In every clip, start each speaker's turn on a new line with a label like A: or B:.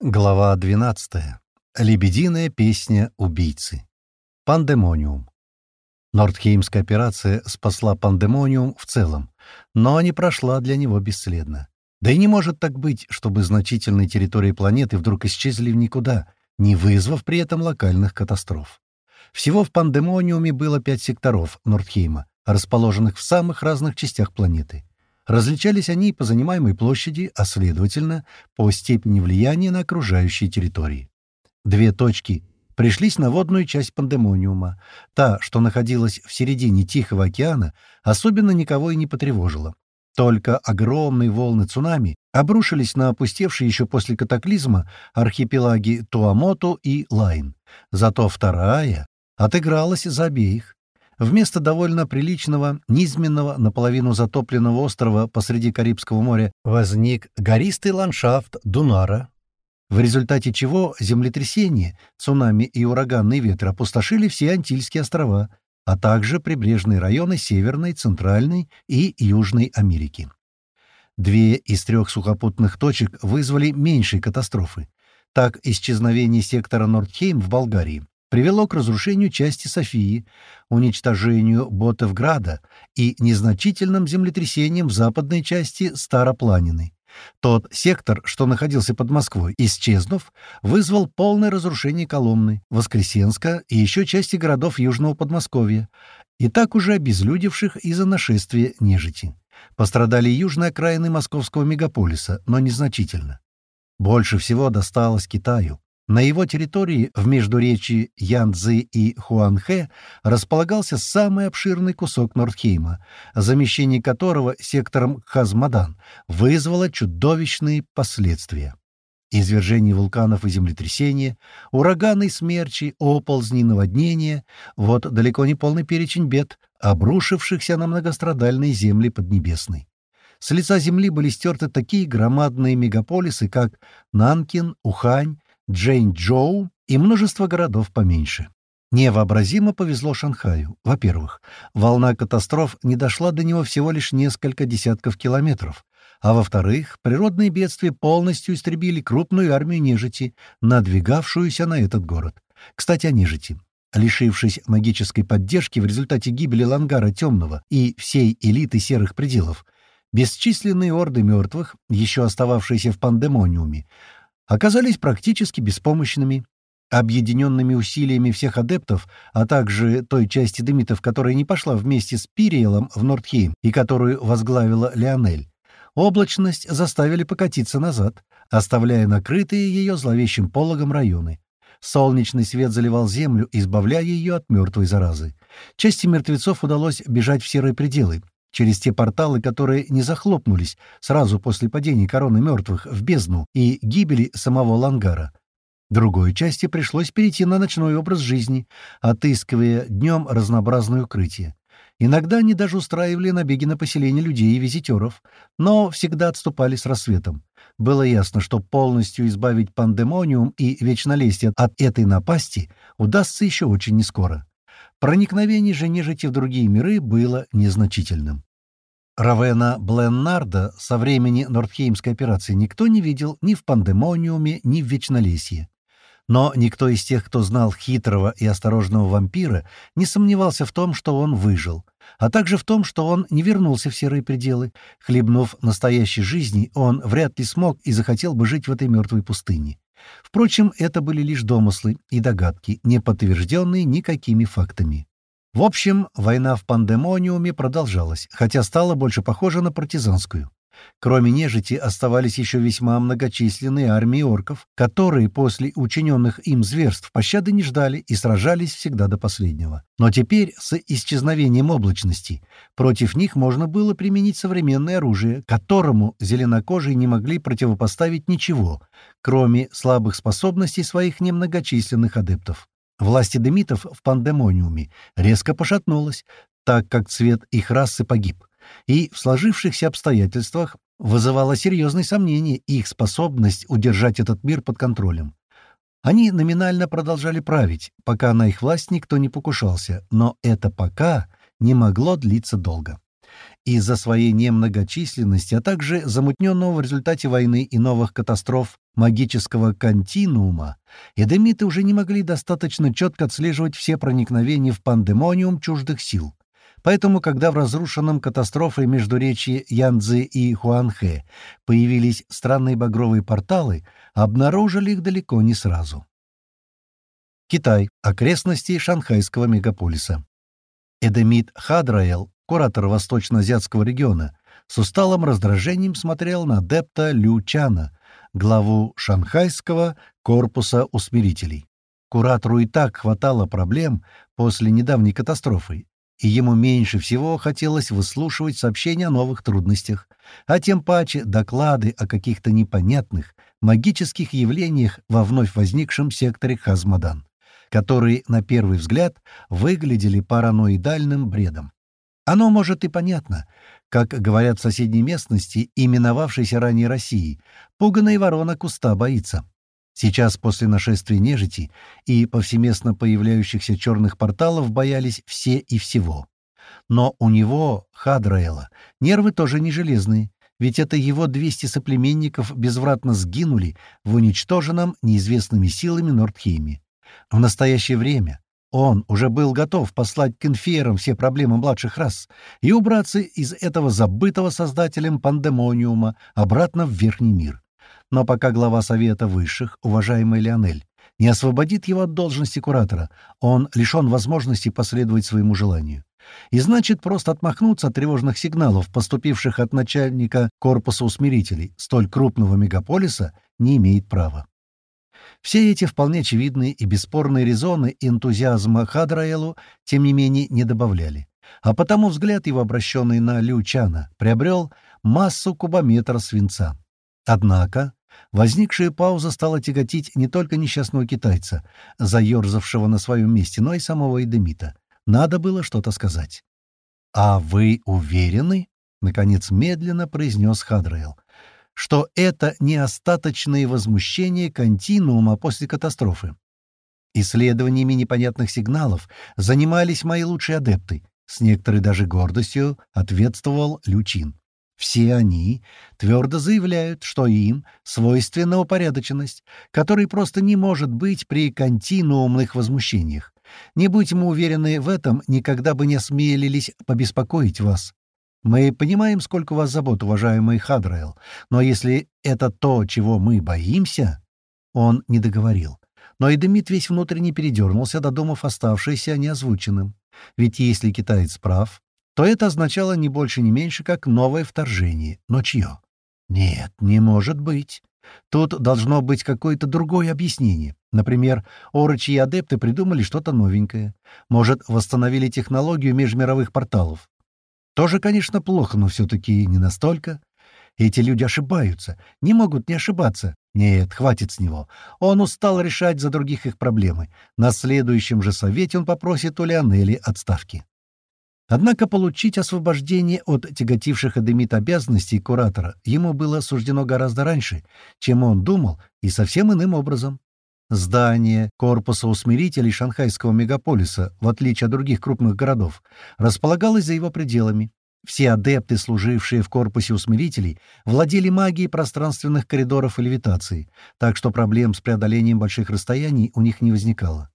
A: Глава 12. Лебединая песня убийцы. Пандемониум. Нордхеймская операция спасла Пандемониум в целом, но не прошла для него бесследно. Да и не может так быть, чтобы значительные территории планеты вдруг исчезли в никуда, не вызвав при этом локальных катастроф. Всего в Пандемониуме было пять секторов Нордхейма, расположенных в самых разных частях планеты. Различались они по занимаемой площади, а следовательно, по степени влияния на окружающие территории. Две точки пришлись на водную часть пандемониума. Та, что находилась в середине Тихого океана, особенно никого и не потревожила. Только огромные волны цунами обрушились на опустевшие еще после катаклизма архипелаги Туамото и Лайн. Зато вторая отыгралась за обеих. Вместо довольно приличного, низменного, наполовину затопленного острова посреди Карибского моря возник гористый ландшафт Дунара, в результате чего землетрясения, цунами и ураганные ветры опустошили все Антильские острова, а также прибрежные районы Северной, Центральной и Южной Америки. Две из трех сухопутных точек вызвали меньшие катастрофы. Так, исчезновение сектора Нордхейм в Болгарии привело к разрушению части Софии, уничтожению Ботевграда и незначительным землетрясениям в западной части Старопланины. Тот сектор, что находился под Москвой, исчезнув, вызвал полное разрушение Коломны, Воскресенска и еще части городов Южного Подмосковья, и так уже обезлюдевших из-за нашествия нежити. Пострадали южные окраины московского мегаполиса, но незначительно. Больше всего досталось Китаю. На его территории в междуречии Янцзы и Хуанхэ располагался самый обширный кусок Нордхейма, замещение которого сектором Хазмадан вызвало чудовищные последствия. Извержение вулканов и землетрясения, ураганы, смерчи, оползни, наводнения — вот далеко не полный перечень бед, обрушившихся на многострадальные земли Поднебесной. С лица земли были стерты такие громадные мегаполисы, как Нанкин, Ухань, Джейн-Джоу и множество городов поменьше. Невообразимо повезло Шанхаю. Во-первых, волна катастроф не дошла до него всего лишь несколько десятков километров, а во-вторых, природные бедствия полностью истребили крупную армию нежити, надвигавшуюся на этот город. Кстати, о нежити. Лишившись магической поддержки в результате гибели Лангара Темного и всей элиты Серых Пределов, бесчисленные орды мертвых, еще остававшиеся в пандемониуме, оказались практически беспомощными. Объединенными усилиями всех адептов, а также той части демитов, которая не пошла вместе с Пириелом в Нордхейм и которую возглавила Леонель, облачность заставили покатиться назад, оставляя накрытые ее зловещим пологом районы. Солнечный свет заливал землю, избавляя ее от мертвой заразы. Части мертвецов удалось бежать в серые пределы, через те порталы, которые не захлопнулись сразу после падения короны мертвых в бездну и гибели самого Лангара. Другой части пришлось перейти на ночной образ жизни, отыскивая днем разнообразное укрытие. Иногда они даже устраивали набеги на поселение людей и визитеров, но всегда отступали с рассветом. Было ясно, что полностью избавить пандемониум и вечнолестие от этой напасти удастся еще очень нескоро. Проникновение же нежити в другие миры было незначительным. Равена Бленнарда со времени Нордхеймской операции никто не видел ни в Пандемониуме, ни в Вечнолесье. Но никто из тех, кто знал хитрого и осторожного вампира, не сомневался в том, что он выжил, а также в том, что он не вернулся в серые пределы. Хлебнув настоящей жизни, он вряд ли смог и захотел бы жить в этой мертвой пустыне. Впрочем, это были лишь домыслы и догадки, не подтвержденные никакими фактами. В общем, война в пандемониуме продолжалась, хотя стала больше похожа на партизанскую. Кроме нежити оставались еще весьма многочисленные армии орков, которые после учиненных им зверств пощады не ждали и сражались всегда до последнего. Но теперь, с исчезновением облачности, против них можно было применить современное оружие, которому зеленокожие не могли противопоставить ничего, кроме слабых способностей своих немногочисленных адептов. Власть демитов в пандемониуме резко пошатнулась, так как цвет их расы погиб и в сложившихся обстоятельствах вызывало серьезные сомнения их способность удержать этот мир под контролем. Они номинально продолжали править, пока на их власть никто не покушался, но это «пока» не могло длиться долго. Из-за своей немногочисленности, а также замутненного в результате войны и новых катастроф магического континуума, эдемиты уже не могли достаточно четко отслеживать все проникновения в пандемониум чуждых сил. Поэтому, когда в разрушенном катастрофой междуречье Янцзы и Хуанхэ появились странные багровые порталы, обнаружили их далеко не сразу. Китай. Окрестности шанхайского мегаполиса. Эдемит Хадраэл, куратор восточно-азиатского региона, с усталым раздражением смотрел на адепта Лю Чана, главу шанхайского корпуса усмирителей. Куратору и так хватало проблем после недавней катастрофы, и ему меньше всего хотелось выслушивать сообщения о новых трудностях, а тем паче доклады о каких-то непонятных магических явлениях во вновь возникшем секторе Хазмадан, которые, на первый взгляд, выглядели параноидальным бредом. Оно, может, и понятно. Как говорят в соседней местности, именовавшейся ранее Россией, пуганая ворона куста боится. Сейчас, после нашествия нежити и повсеместно появляющихся черных порталов, боялись все и всего. Но у него, Хадраэла, нервы тоже не железные, ведь это его 200 соплеменников безвратно сгинули в уничтоженном неизвестными силами Нордхейме. В настоящее время он уже был готов послать к инферам все проблемы младших рас и убраться из этого забытого создателем пандемониума обратно в Верхний мир. Но пока глава Совета Высших, уважаемый Леонель, не освободит его от должности куратора, он лишен возможности последовать своему желанию. И значит, просто отмахнуться от тревожных сигналов, поступивших от начальника корпуса усмирителей столь крупного мегаполиса, не имеет права. Все эти вполне очевидные и бесспорные резоны энтузиазма Хадраэлу, тем не менее, не добавляли. А потому взгляд его, обращенный на Лючана, приобрел массу кубометра свинца. Однако Возникшая пауза стала тяготить не только несчастного китайца, заерзавшего на своем месте, но и самого Эдемита. Надо было что-то сказать. «А вы уверены?» — наконец медленно произнес Хадрейл, что это не остаточные возмущения континуума после катастрофы. Исследованиями непонятных сигналов занимались мои лучшие адепты. С некоторой даже гордостью ответствовал Лючин. Все они твердо заявляют, что им свойственна упорядоченность, которой просто не может быть при континуумных возмущениях. Не будь мы уверены в этом, никогда бы не осмелились побеспокоить вас. Мы понимаем, сколько у вас забот, уважаемый Хадраэл, но если это то, чего мы боимся...» Он не договорил. Но Эдемит весь внутренне передернулся, додумав оставшееся неозвученным. Ведь если китаец прав, то это означало не больше, не меньше, как новое вторжение. Но чье? Нет, не может быть. Тут должно быть какое-то другое объяснение. Например, орочи и адепты придумали что-то новенькое. Может, восстановили технологию межмировых порталов. Тоже, конечно, плохо, но все-таки не настолько. Эти люди ошибаются, не могут не ошибаться. Нет, хватит с него. Он устал решать за других их проблемы. На следующем же совете он попросит у Леонели отставки. Однако получить освобождение от тяготивших Эдемит обязанностей куратора ему было суждено гораздо раньше, чем он думал, и совсем иным образом. Здание корпуса усмирителей шанхайского мегаполиса, в отличие от других крупных городов, располагалось за его пределами. Все адепты, служившие в корпусе усмирителей, владели магией пространственных коридоров и левитации, так что проблем с преодолением больших расстояний у них не возникало.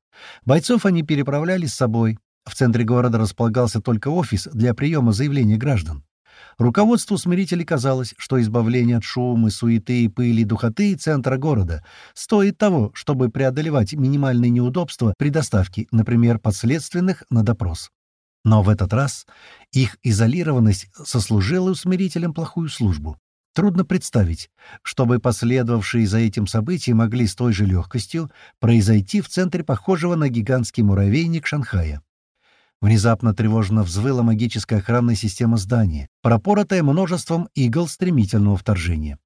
A: Бойцов они переправляли с собой, в центре города располагался только офис для приема заявлений граждан. Руководству смирителей казалось, что избавление от шума, суеты, пыли и духоты центра города стоит того, чтобы преодолевать минимальные неудобства при доставке, например, подследственных на допрос. Но в этот раз их изолированность сослужила усмирителям плохую службу. Трудно представить, чтобы последовавшие за этим события могли с той же легкостью произойти в центре похожего на гигантский муравейник Шанхая. Внезапно тревожно взвыла магическая охранная система здания, пропоротая множеством игл стремительного вторжения.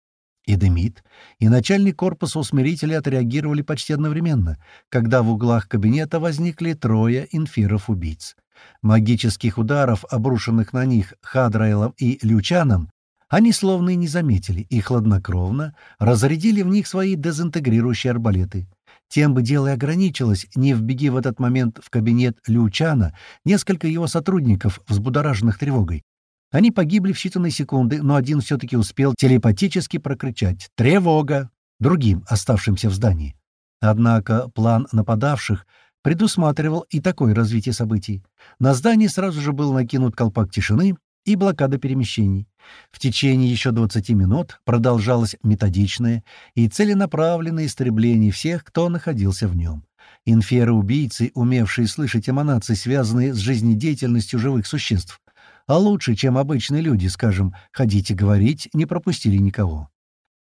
A: И Демид, и начальник корпуса усмирителей отреагировали почти одновременно, когда в углах кабинета возникли трое инфиров-убийц. Магических ударов, обрушенных на них Хадраэлом и Лючаном, они словно и не заметили и хладнокровно разрядили в них свои дезинтегрирующие арбалеты. Тем бы дело и ограничилось, не вбеги в этот момент в кабинет Лючана несколько его сотрудников, взбудораженных тревогой. Они погибли в считанные секунды, но один все-таки успел телепатически прокричать «Тревога!» другим, оставшимся в здании. Однако план нападавших предусматривал и такое развитие событий. На здание сразу же был накинут колпак тишины и блокада перемещений. В течение еще 20 минут продолжалось методичное и целенаправленное истребление всех, кто находился в нем. Инферы-убийцы, умевшие слышать эманации, связанные с жизнедеятельностью живых существ, а лучше, чем обычные люди, скажем, ходить и говорить, не пропустили никого.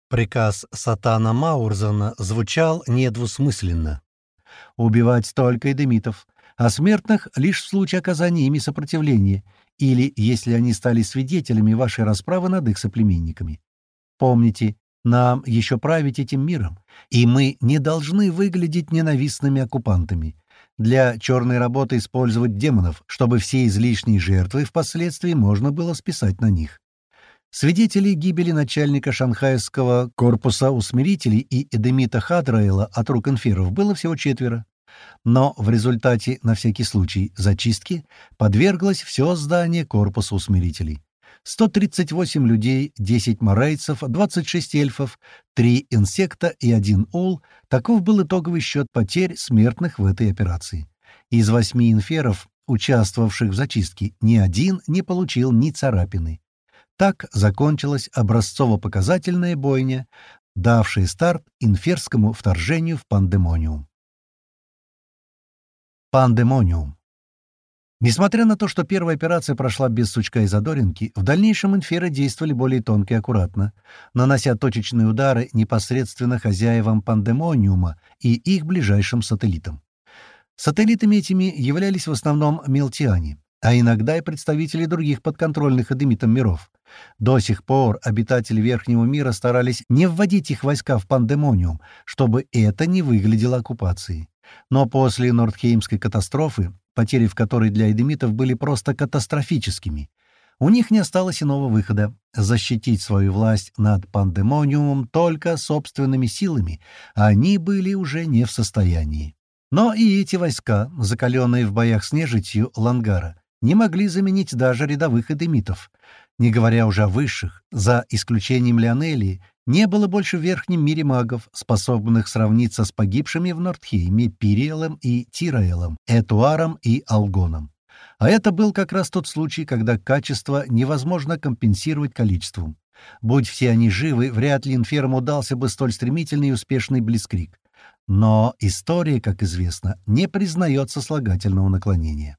A: Приказ Сатана Маурзана звучал недвусмысленно. Убивать только эдемитов, а смертных лишь в случае оказания ими сопротивления или если они стали свидетелями вашей расправы над их соплеменниками. Помните, нам еще править этим миром, и мы не должны выглядеть ненавистными оккупантами. Для черной работы использовать демонов, чтобы все излишние жертвы впоследствии можно было списать на них. Свидетелей гибели начальника шанхайского корпуса усмирителей и Эдемита Хадраэла от рук инферов было всего четверо. Но в результате, на всякий случай, зачистки подверглось все здание корпуса усмирителей. 138 людей, 10 морейцев, 26 эльфов, 3 инсекта и 1 ул — таков был итоговый счет потерь смертных в этой операции. Из восьми инферов, участвовавших в зачистке, ни один не получил ни царапины. Так закончилась образцово-показательная бойня, давшая старт инферскому вторжению в Пандемониум. Пандемониум. Несмотря на то, что первая операция прошла без сучка и задоринки, в дальнейшем инферы действовали более тонко и аккуратно, нанося точечные удары непосредственно хозяевам пандемониума и их ближайшим сателлитам. Сателлитами этими являлись в основном мелтиане, а иногда и представители других подконтрольных эдемитам миров. До сих пор обитатели Верхнего мира старались не вводить их войска в пандемониум, чтобы это не выглядело оккупацией. Но после Нордхеймской катастрофы, потери в которой для эдемитов были просто катастрофическими, у них не осталось иного выхода — защитить свою власть над пандемониумом только собственными силами, а они были уже не в состоянии. Но и эти войска, закаленные в боях с нежитью Лангара, не могли заменить даже рядовых эдемитов. Не говоря уже о высших, за исключением Леонелии, не было больше в верхнем мире магов, способных сравниться с погибшими в Нордхейме Пириэлом и Тираэлом, Этуаром и Алгоном. А это был как раз тот случай, когда качество невозможно компенсировать количеством. Будь все они живы, вряд ли инферм удался бы столь стремительный и успешный блицкрик. Но история, как известно, не признает сослагательного наклонения.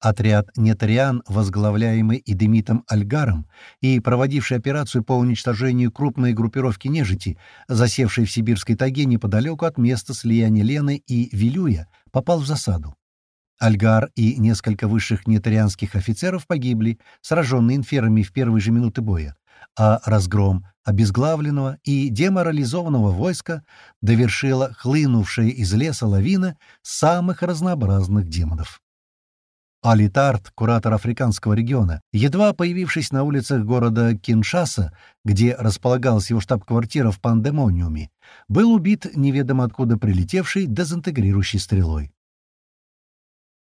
A: Отряд нетариан, возглавляемый Эдемитом Альгаром и проводивший операцию по уничтожению крупной группировки нежити, засевшей в сибирской тайге неподалеку от места слияния Лены и Вилюя, попал в засаду. Альгар и несколько высших нетарианских офицеров погибли, сраженные инферами в первые же минуты боя, а разгром обезглавленного и деморализованного войска довершила хлынувшая из леса лавина самых разнообразных демонов. Алитарт, куратор африканского региона, едва появившись на улицах города Киншаса, где располагалась его штаб-квартира в Пандемониуме, был убит неведомо откуда прилетевшей дезинтегрирующей стрелой.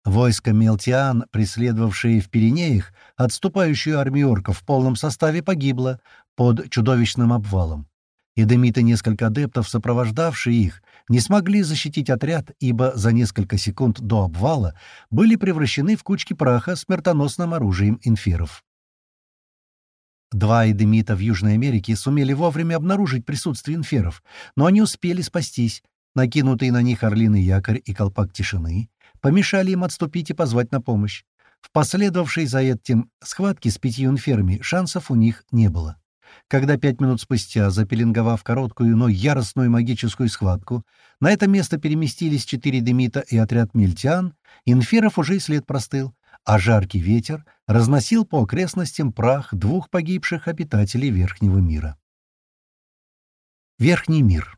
A: Войско Мелтиан, преследовавшее в Пиренеях отступающую армию орков в полном составе, погибло под чудовищным обвалом. Эдемиты несколько адептов, сопровождавшие их, не смогли защитить отряд, ибо за несколько секунд до обвала были превращены в кучки праха смертоносным оружием инферов. Два эдемита в Южной Америке сумели вовремя обнаружить присутствие инферов, но они успели спастись. Накинутые на них орлиный якорь и колпак тишины помешали им отступить и позвать на помощь. В последовавшей за этим схватке с пятью инферами шансов у них не было. Когда пять минут спустя, запеленговав короткую, но яростную магическую схватку, на это место переместились четыре демита и отряд мельтян, инферов уже и след простыл, а жаркий ветер разносил по окрестностям прах двух погибших обитателей Верхнего мира. Верхний мир.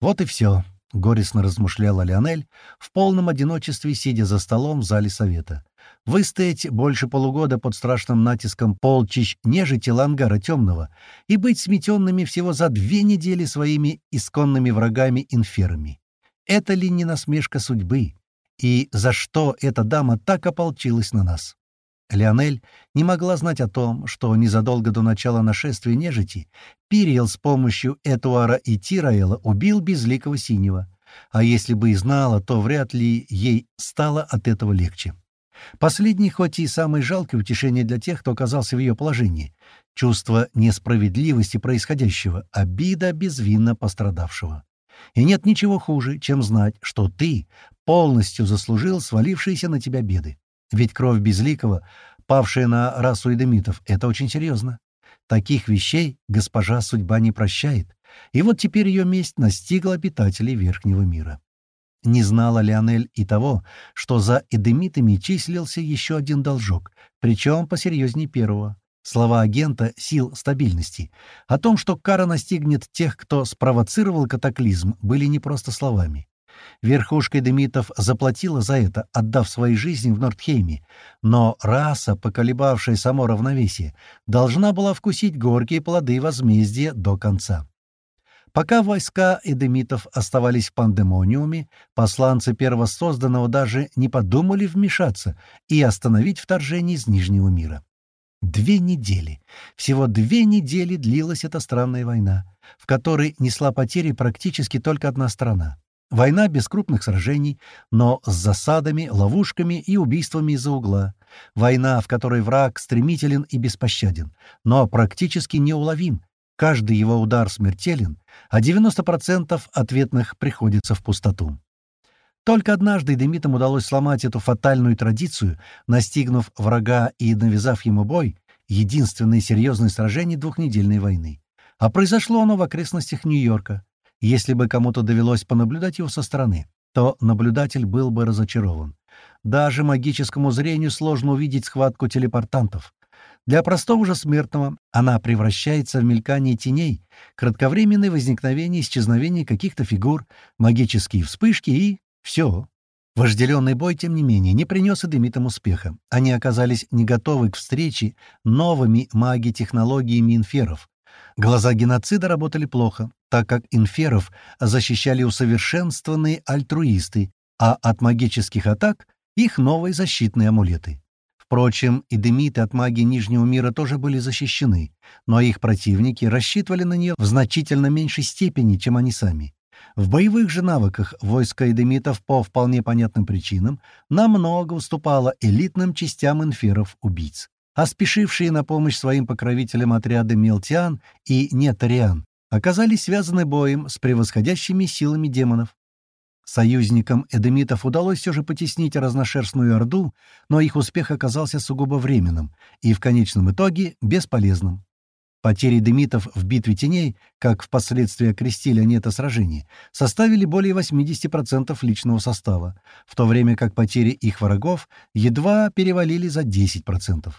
A: Вот и все, — горестно размышляла Леонель, в полном одиночестве, сидя за столом в зале совета. Выстоять больше полугода под страшным натиском полчищ нежити Лангара Темного и быть сметенными всего за две недели своими исконными врагами-инферами. Это ли не насмешка судьбы? И за что эта дама так ополчилась на нас? Леонель не могла знать о том, что незадолго до начала нашествия нежити Пириел с помощью Этуара и Тираэла убил безликого синего. А если бы и знала, то вряд ли ей стало от этого легче. Последний, хоть и самое жалкое утешение для тех, кто оказался в ее положении. Чувство несправедливости происходящего, обида безвинно пострадавшего. И нет ничего хуже, чем знать, что ты полностью заслужил свалившиеся на тебя беды. Ведь кровь Безликого, павшая на расу эдемитов, — это очень серьезно. Таких вещей госпожа судьба не прощает, и вот теперь ее месть настигла обитателей Верхнего мира. Не знала Леонель и того, что за эдемитами числился еще один должок, причем посерьезнее первого. Слова агента сил стабильности о том, что кара настигнет тех, кто спровоцировал катаклизм, были не просто словами. Верхушка Демитов заплатила за это, отдав свои жизни в Нордхейме, но раса, поколебавшая само равновесие, должна была вкусить горькие плоды возмездия до конца. Пока войска эдемитов оставались в пандемониуме, посланцы первосозданного даже не подумали вмешаться и остановить вторжение из Нижнего мира. Две недели, всего две недели длилась эта странная война, в которой несла потери практически только одна страна. Война без крупных сражений, но с засадами, ловушками и убийствами из-за угла. Война, в которой враг стремителен и беспощаден, но практически неуловим. Каждый его удар смертелен, а 90% ответных приходится в пустоту. Только однажды Демитам удалось сломать эту фатальную традицию, настигнув врага и навязав ему бой, единственное серьезное сражение двухнедельной войны. А произошло оно в окрестностях Нью-Йорка. Если бы кому-то довелось понаблюдать его со стороны, то наблюдатель был бы разочарован. Даже магическому зрению сложно увидеть схватку телепортантов. Для простого же смертного она превращается в мелькание теней, кратковременное возникновение и исчезновение каких-то фигур, магические вспышки и... все. Вожделенный бой, тем не менее, не принес Эдемитам успеха. Они оказались не готовы к встрече новыми маги-технологиями инферов, Глаза геноцида работали плохо, так как инферов защищали усовершенствованные альтруисты, а от магических атак — их новые защитные амулеты. Впрочем, и демиты от магии Нижнего мира тоже были защищены, но их противники рассчитывали на нее в значительно меньшей степени, чем они сами. В боевых же навыках войско эдемитов по вполне понятным причинам намного уступало элитным частям инферов-убийц а спешившие на помощь своим покровителям отряды Мелтиан и Нетариан оказались связаны боем с превосходящими силами демонов. Союзникам эдемитов удалось все же потеснить разношерстную Орду, но их успех оказался сугубо временным и в конечном итоге бесполезным. Потери демитов в битве теней, как впоследствии окрестили они это сражение, составили более 80% личного состава, в то время как потери их врагов едва перевалили за 10%.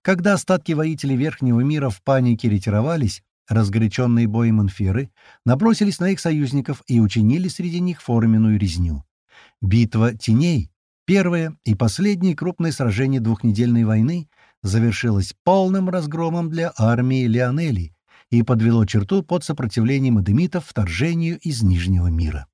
A: Когда остатки воителей Верхнего мира в панике ретировались, разгоряченные боем инферы набросились на их союзников и учинили среди них форменную резню. Битва теней, первое и последнее крупное сражение двухнедельной войны, завершилось полным разгромом для армии Леонели и подвело черту под сопротивлением эдемитов вторжению из Нижнего мира.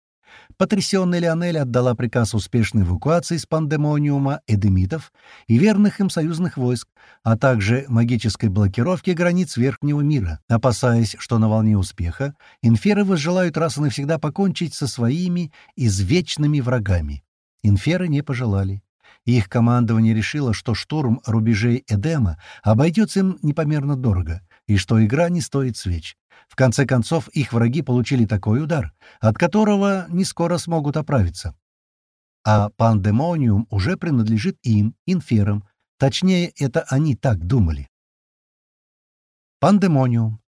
A: Потрясенная Леонель отдала приказ успешной эвакуации с пандемониума эдемитов и верных им союзных войск, а также магической блокировки границ Верхнего мира, опасаясь, что на волне успеха инферы возжелают раз и навсегда покончить со своими извечными врагами. Инферы не пожелали. Их командование решило, что штурм рубежей Эдема обойдется им непомерно дорого, и что игра не стоит свеч. В конце концов, их враги получили такой удар, от которого не скоро смогут оправиться. А пандемониум уже принадлежит им, инферам. Точнее, это они так думали. Пандемониум.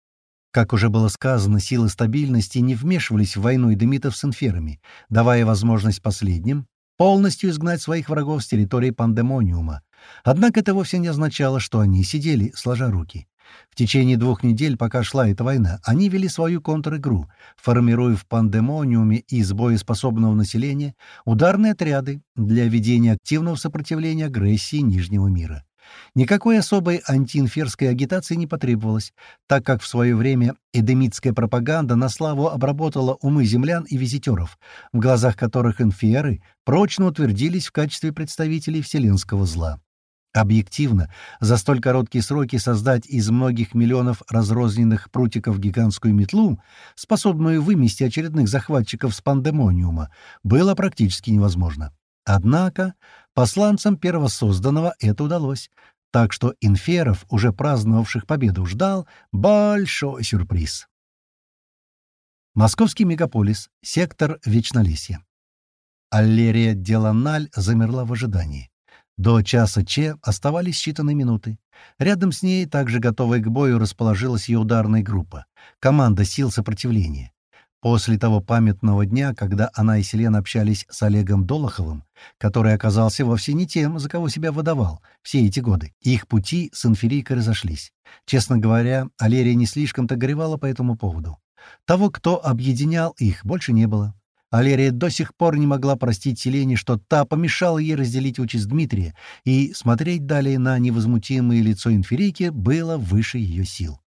A: Как уже было сказано, силы стабильности не вмешивались в войну эдемитов с инферами, давая возможность последним полностью изгнать своих врагов с территории пандемониума. Однако это вовсе не означало, что они сидели, сложа руки. В течение двух недель, пока шла эта война, они вели свою контр-игру, формируя в пандемониуме из боеспособного населения ударные отряды для ведения активного сопротивления агрессии Нижнего мира. Никакой особой антиинферской агитации не потребовалось, так как в свое время эдемитская пропаганда на славу обработала умы землян и визитеров, в глазах которых инферы прочно утвердились в качестве представителей вселенского зла. Объективно, за столь короткие сроки создать из многих миллионов разрозненных прутиков гигантскую метлу, способную вымести очередных захватчиков с пандемониума, было практически невозможно. Однако посланцам первосозданного это удалось, так что инферов, уже праздновавших победу, ждал большой сюрприз. Московский мегаполис, сектор Вечнолесья. Аллерия Деланаль замерла в ожидании. До часа Че оставались считанные минуты. Рядом с ней, также готовая к бою, расположилась ее ударная группа, команда сил сопротивления. После того памятного дня, когда она и Селена общались с Олегом Долоховым, который оказался вовсе не тем, за кого себя выдавал все эти годы, их пути с инферийкой разошлись. Честно говоря, Алерия не слишком-то горевала по этому поводу. Того, кто объединял их, больше не было. Алерия до сих пор не могла простить Селене, что та помешала ей разделить участь Дмитрия, и смотреть далее на невозмутимое лицо инферийки было выше ее сил.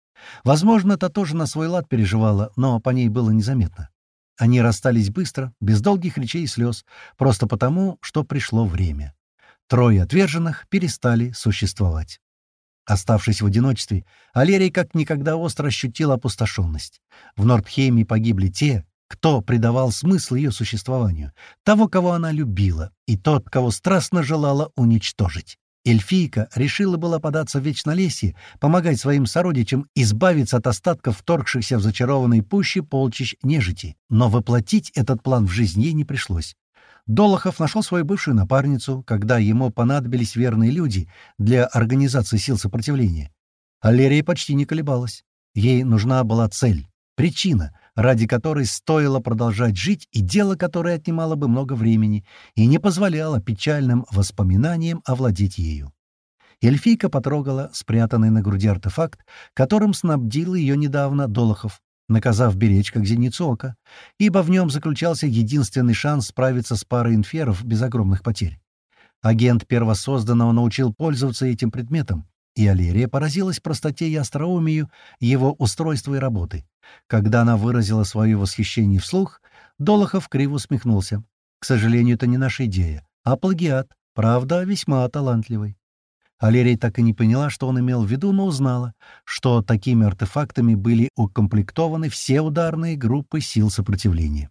A: Возможно, та тоже на свой лад переживала, но по ней было незаметно. Они расстались быстро, без долгих речей и слез, просто потому, что пришло время. Трое отверженных перестали существовать. Оставшись в одиночестве, Алерия как никогда остро ощутила опустошенность. В Нордхейме погибли те, кто придавал смысл ее существованию, того, кого она любила, и тот, кого страстно желала уничтожить. Эльфийка решила была податься в Вечнолесье, помогать своим сородичам избавиться от остатков вторгшихся в зачарованной пуще полчищ нежити. Но воплотить этот план в жизнь ей не пришлось. Долохов нашел свою бывшую напарницу, когда ему понадобились верные люди для организации сил сопротивления. Аллерия почти не колебалась. Ей нужна была цель, причина, ради которой стоило продолжать жить и дело которое отнимало бы много времени и не позволяло печальным воспоминаниям овладеть ею. Эльфийка потрогала спрятанный на груди артефакт, которым снабдил ее недавно Долохов, наказав беречь как зеницу ока, ибо в нем заключался единственный шанс справиться с парой инферов без огромных потерь. Агент первосозданного научил пользоваться этим предметом, и Алерия поразилась простоте и остроумию его устройства и работы. Когда она выразила свое восхищение вслух, Долохов криво усмехнулся. «К сожалению, это не наша идея, а плагиат, правда, весьма талантливый». Алерия так и не поняла, что он имел в виду, но узнала, что такими артефактами были укомплектованы все ударные группы сил сопротивления.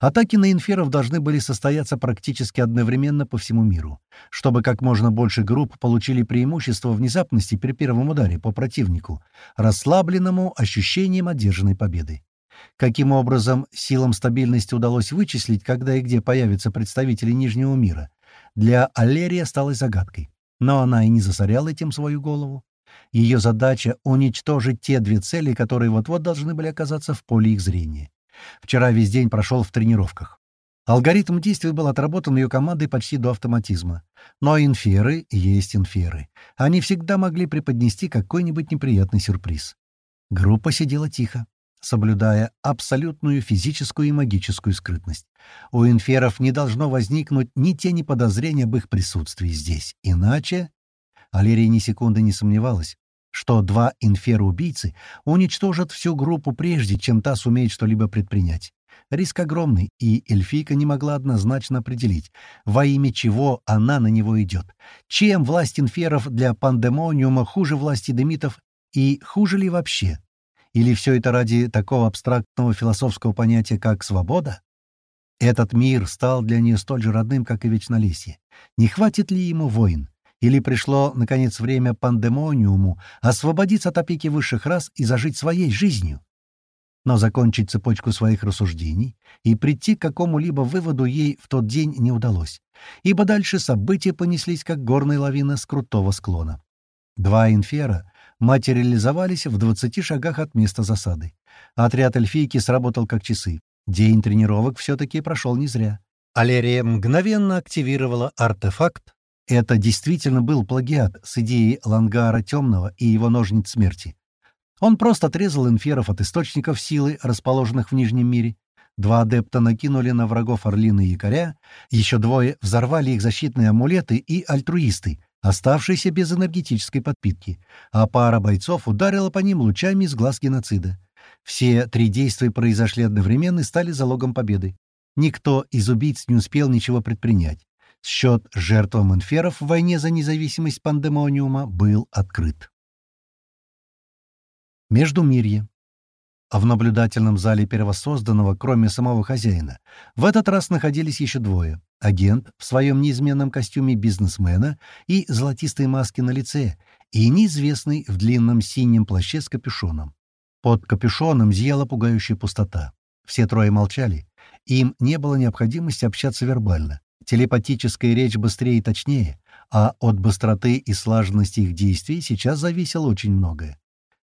A: Атаки на инферов должны были состояться практически одновременно по всему миру, чтобы как можно больше групп получили преимущество внезапности при первом ударе по противнику, расслабленному ощущением одержанной победы. Каким образом силам стабильности удалось вычислить, когда и где появятся представители Нижнего мира, для Аллерии осталось загадкой. Но она и не засоряла этим свою голову. Ее задача — уничтожить те две цели, которые вот-вот должны были оказаться в поле их зрения. Вчера весь день прошел в тренировках. Алгоритм действий был отработан ее командой почти до автоматизма. Но инферы есть инферы. Они всегда могли преподнести какой-нибудь неприятный сюрприз. Группа сидела тихо, соблюдая абсолютную физическую и магическую скрытность. У инферов не должно возникнуть ни тени подозрения об их присутствии здесь. Иначе... Алерия ни секунды не сомневалась что два инфера-убийцы уничтожат всю группу прежде, чем та сумеет что-либо предпринять. Риск огромный, и эльфийка не могла однозначно определить, во имя чего она на него идет. Чем власть инферов для пандемониума хуже власти демитов и хуже ли вообще? Или все это ради такого абстрактного философского понятия, как свобода? Этот мир стал для нее столь же родным, как и Вечнолесье. Не хватит ли ему войн? Или пришло, наконец, время пандемониуму освободиться от опеки высших рас и зажить своей жизнью? Но закончить цепочку своих рассуждений и прийти к какому-либо выводу ей в тот день не удалось, ибо дальше события понеслись, как горная лавина с крутого склона. Два инфера материализовались в 20 шагах от места засады. Отряд эльфийки сработал как часы. День тренировок все-таки прошел не зря. Алерия мгновенно активировала артефакт, это действительно был плагиат с идеей Лангара Темного и его ножниц смерти. Он просто отрезал инферов от источников силы, расположенных в Нижнем мире. Два адепта накинули на врагов орлины и якоря, еще двое взорвали их защитные амулеты и альтруисты, оставшиеся без энергетической подпитки, а пара бойцов ударила по ним лучами из глаз геноцида. Все три действия произошли одновременно и стали залогом победы. Никто из убийц не успел ничего предпринять. Счет жертвам инферов в войне за независимость пандемониума был открыт. Междумирье. А в наблюдательном зале первосозданного, кроме самого хозяина, в этот раз находились еще двое. Агент в своем неизменном костюме бизнесмена и золотистой маске на лице, и неизвестный в длинном синем плаще с капюшоном. Под капюшоном зияла пугающая пустота. Все трое молчали. Им не было необходимости общаться вербально. Телепатическая речь быстрее и точнее, а от быстроты и слаженности их действий сейчас зависело очень многое.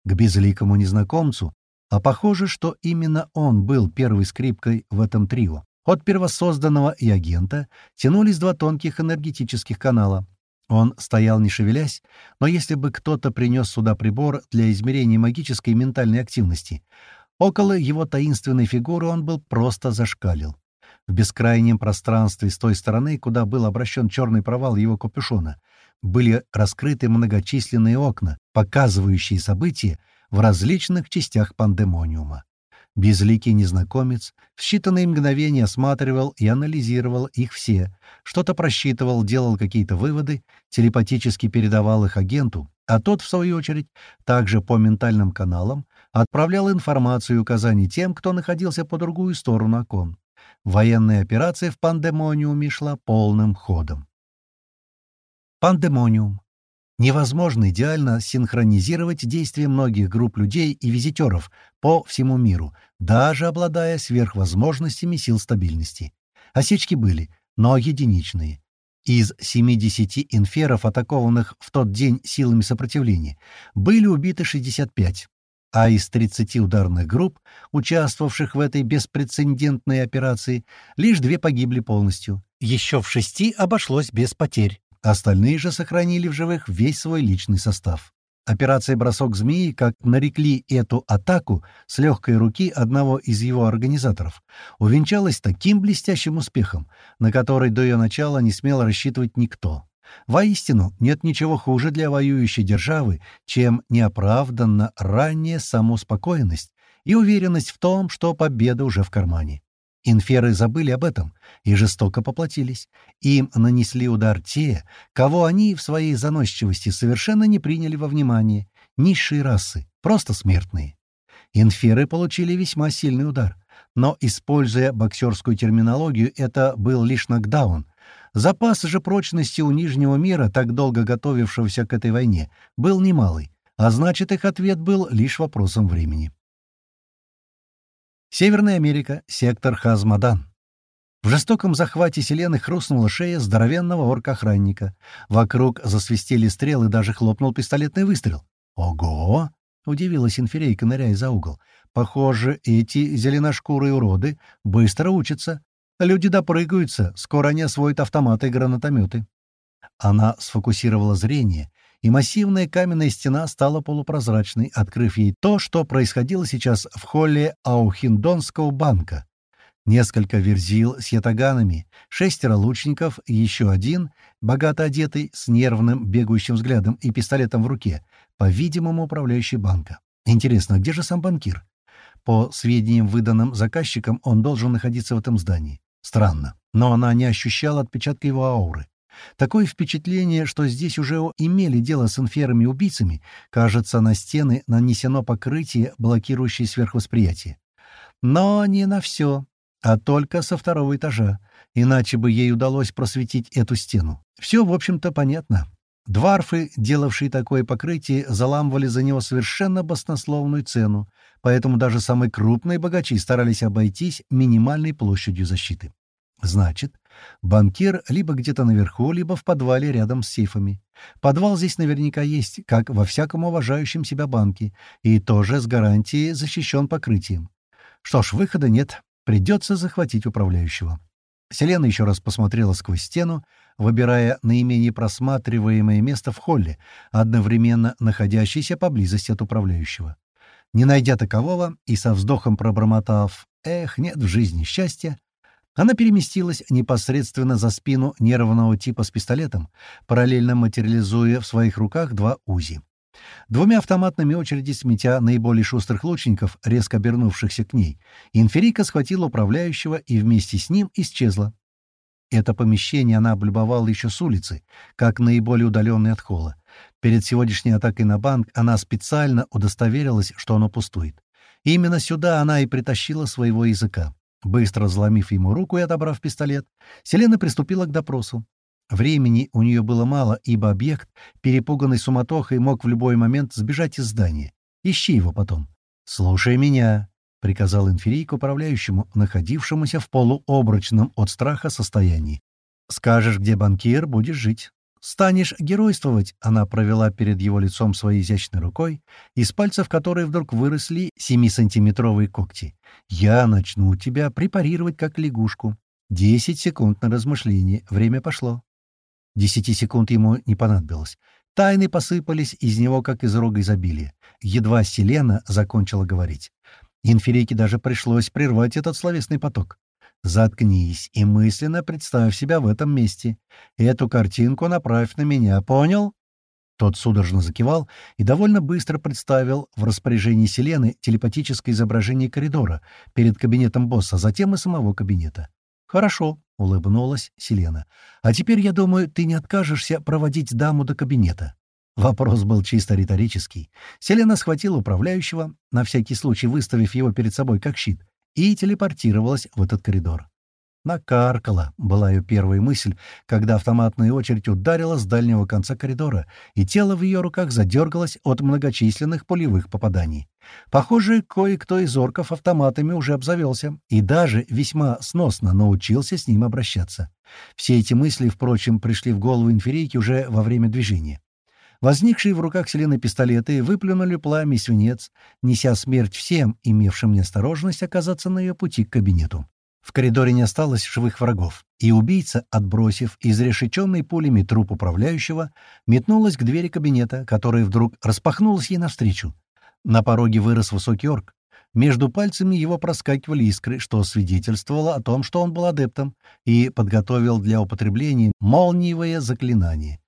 A: К безликому незнакомцу а похоже, что именно он был первой скрипкой в этом трио. От первосозданного и агента тянулись два тонких энергетических канала. Он стоял не шевелясь, но если бы кто-то принес сюда прибор для измерения магической и ментальной активности, около его таинственной фигуры он был просто зашкалил. В бескрайнем пространстве с той стороны, куда был обращен черный провал его капюшона, были раскрыты многочисленные окна, показывающие события, в различных частях пандемониума. Безликий незнакомец в считанные мгновения осматривал и анализировал их все, что-то просчитывал, делал какие-то выводы, телепатически передавал их агенту, а тот, в свою очередь, также по ментальным каналам отправлял информацию и указания тем, кто находился по другую сторону окон. Военная операция в пандемониуме шла полным ходом. Пандемониум невозможно идеально синхронизировать действия многих групп людей и визитеров по всему миру, даже обладая сверхвозможностями сил стабильности. Осечки были, но единичные. Из 70 инферов, атакованных в тот день силами сопротивления, были убиты 65, а из 30 ударных групп, участвовавших в этой беспрецедентной операции, лишь две погибли полностью. Еще в шести обошлось без потерь. Остальные же сохранили в живых весь свой личный состав. Операция «Бросок змеи», как нарекли эту атаку с легкой руки одного из его организаторов, увенчалась таким блестящим успехом, на который до ее начала не смел рассчитывать никто. Воистину, нет ничего хуже для воюющей державы, чем неоправданно ранняя самоуспокоенность и уверенность в том, что победа уже в кармане. Инферы забыли об этом и жестоко поплатились. Им нанесли удар те, кого они в своей заносчивости совершенно не приняли во внимание. Низшие расы, просто смертные. Инферы получили весьма сильный удар. Но, используя боксерскую терминологию, это был лишь нокдаун. Запас же прочности у Нижнего мира, так долго готовившегося к этой войне, был немалый, а значит, их ответ был лишь вопросом времени. Северная Америка, сектор Хазмадан. В жестоком захвате Селены хрустнула шея здоровенного орка-охранника. Вокруг засвистели стрелы, даже хлопнул пистолетный выстрел. «Ого!» — удивилась инферейка, ныряя за угол. «Похоже, эти зеленошкурые уроды быстро учатся. Люди допрыгаются, скоро они освоят автоматы и гранатометы». Она сфокусировала зрение и массивная каменная стена стала полупрозрачной, открыв ей то, что происходило сейчас в холле Аухиндонского банка. Несколько верзил с ятаганами, шестеро лучников еще один, богато одетый, с нервным бегающим взглядом и пистолетом в руке, по-видимому, управляющий банка. Интересно, где же сам банкир? По сведениям, выданным заказчиком, он должен находиться в этом здании. Странно, но она не ощущала отпечатка его ауры. Такое впечатление, что здесь уже имели дело с инферами-убийцами, кажется, на стены нанесено покрытие, блокирующее сверхвосприятие. Но не на все, а только со второго этажа, иначе бы ей удалось просветить эту стену. Все, в общем-то, понятно. Дварфы, делавшие такое покрытие, заламывали за него совершенно баснословную цену, поэтому даже самые крупные богачи старались обойтись минимальной площадью защиты. Значит, банкир либо где-то наверху, либо в подвале рядом с сейфами. Подвал здесь наверняка есть, как во всяком уважающем себя банке, и тоже с гарантией защищен покрытием. Что ж, выхода нет, придется захватить управляющего. Селена еще раз посмотрела сквозь стену, выбирая наименее просматриваемое место в холле, одновременно находящееся поблизости от управляющего. Не найдя такового и со вздохом пробормотав «Эх, нет в жизни счастья», она переместилась непосредственно за спину нервного типа с пистолетом, параллельно материализуя в своих руках два УЗИ. Двумя автоматными очереди сметя наиболее шустрых лучников, резко обернувшихся к ней, инферика схватила управляющего и вместе с ним исчезла. Это помещение она облюбовала еще с улицы, как наиболее удаленный от холла. Перед сегодняшней атакой на банк она специально удостоверилась, что оно пустует. Именно сюда она и притащила своего языка. Быстро взломив ему руку и отобрав пистолет, Селена приступила к допросу. Времени у нее было мало, ибо объект, перепуганный суматохой, мог в любой момент сбежать из здания. Ищи его потом. «Слушай меня», — приказал инферийк управляющему, находившемуся в полуобрачном от страха состоянии. «Скажешь, где банкир, будешь жить. «Станешь геройствовать!» — она провела перед его лицом своей изящной рукой, из пальцев которой вдруг выросли семисантиметровые когти. «Я начну тебя препарировать, как лягушку. Десять секунд на размышление. Время пошло». Десяти секунд ему не понадобилось. Тайны посыпались из него, как из рога изобилия. Едва Селена закончила говорить. Инферийке даже пришлось прервать этот словесный поток. Заткнись и мысленно представь себя в этом месте. Эту картинку направь на меня, понял?» Тот судорожно закивал и довольно быстро представил в распоряжении Селены телепатическое изображение коридора перед кабинетом босса, затем и самого кабинета. «Хорошо», — улыбнулась Селена. «А теперь, я думаю, ты не откажешься проводить даму до кабинета». Вопрос был чисто риторический. Селена схватила управляющего, на всякий случай выставив его перед собой как щит, и телепортировалась в этот коридор. Накаркала, была ее первая мысль, когда автоматная очередь ударила с дальнего конца коридора, и тело в ее руках задергалось от многочисленных пулевых попаданий. Похоже, кое-кто из орков автоматами уже обзавелся и даже весьма сносно научился с ним обращаться. Все эти мысли, впрочем, пришли в голову инферийки уже во время движения. Возникшие в руках Селены пистолеты выплюнули пламя и свинец, неся смерть всем, имевшим неосторожность оказаться на ее пути к кабинету. В коридоре не осталось живых врагов, и убийца, отбросив изрешеченный пулями труп управляющего, метнулась к двери кабинета, которая вдруг распахнулась ей навстречу. На пороге вырос высокий орк. Между пальцами его проскакивали искры, что свидетельствовало о том, что он был адептом и подготовил для употребления молниевое заклинание.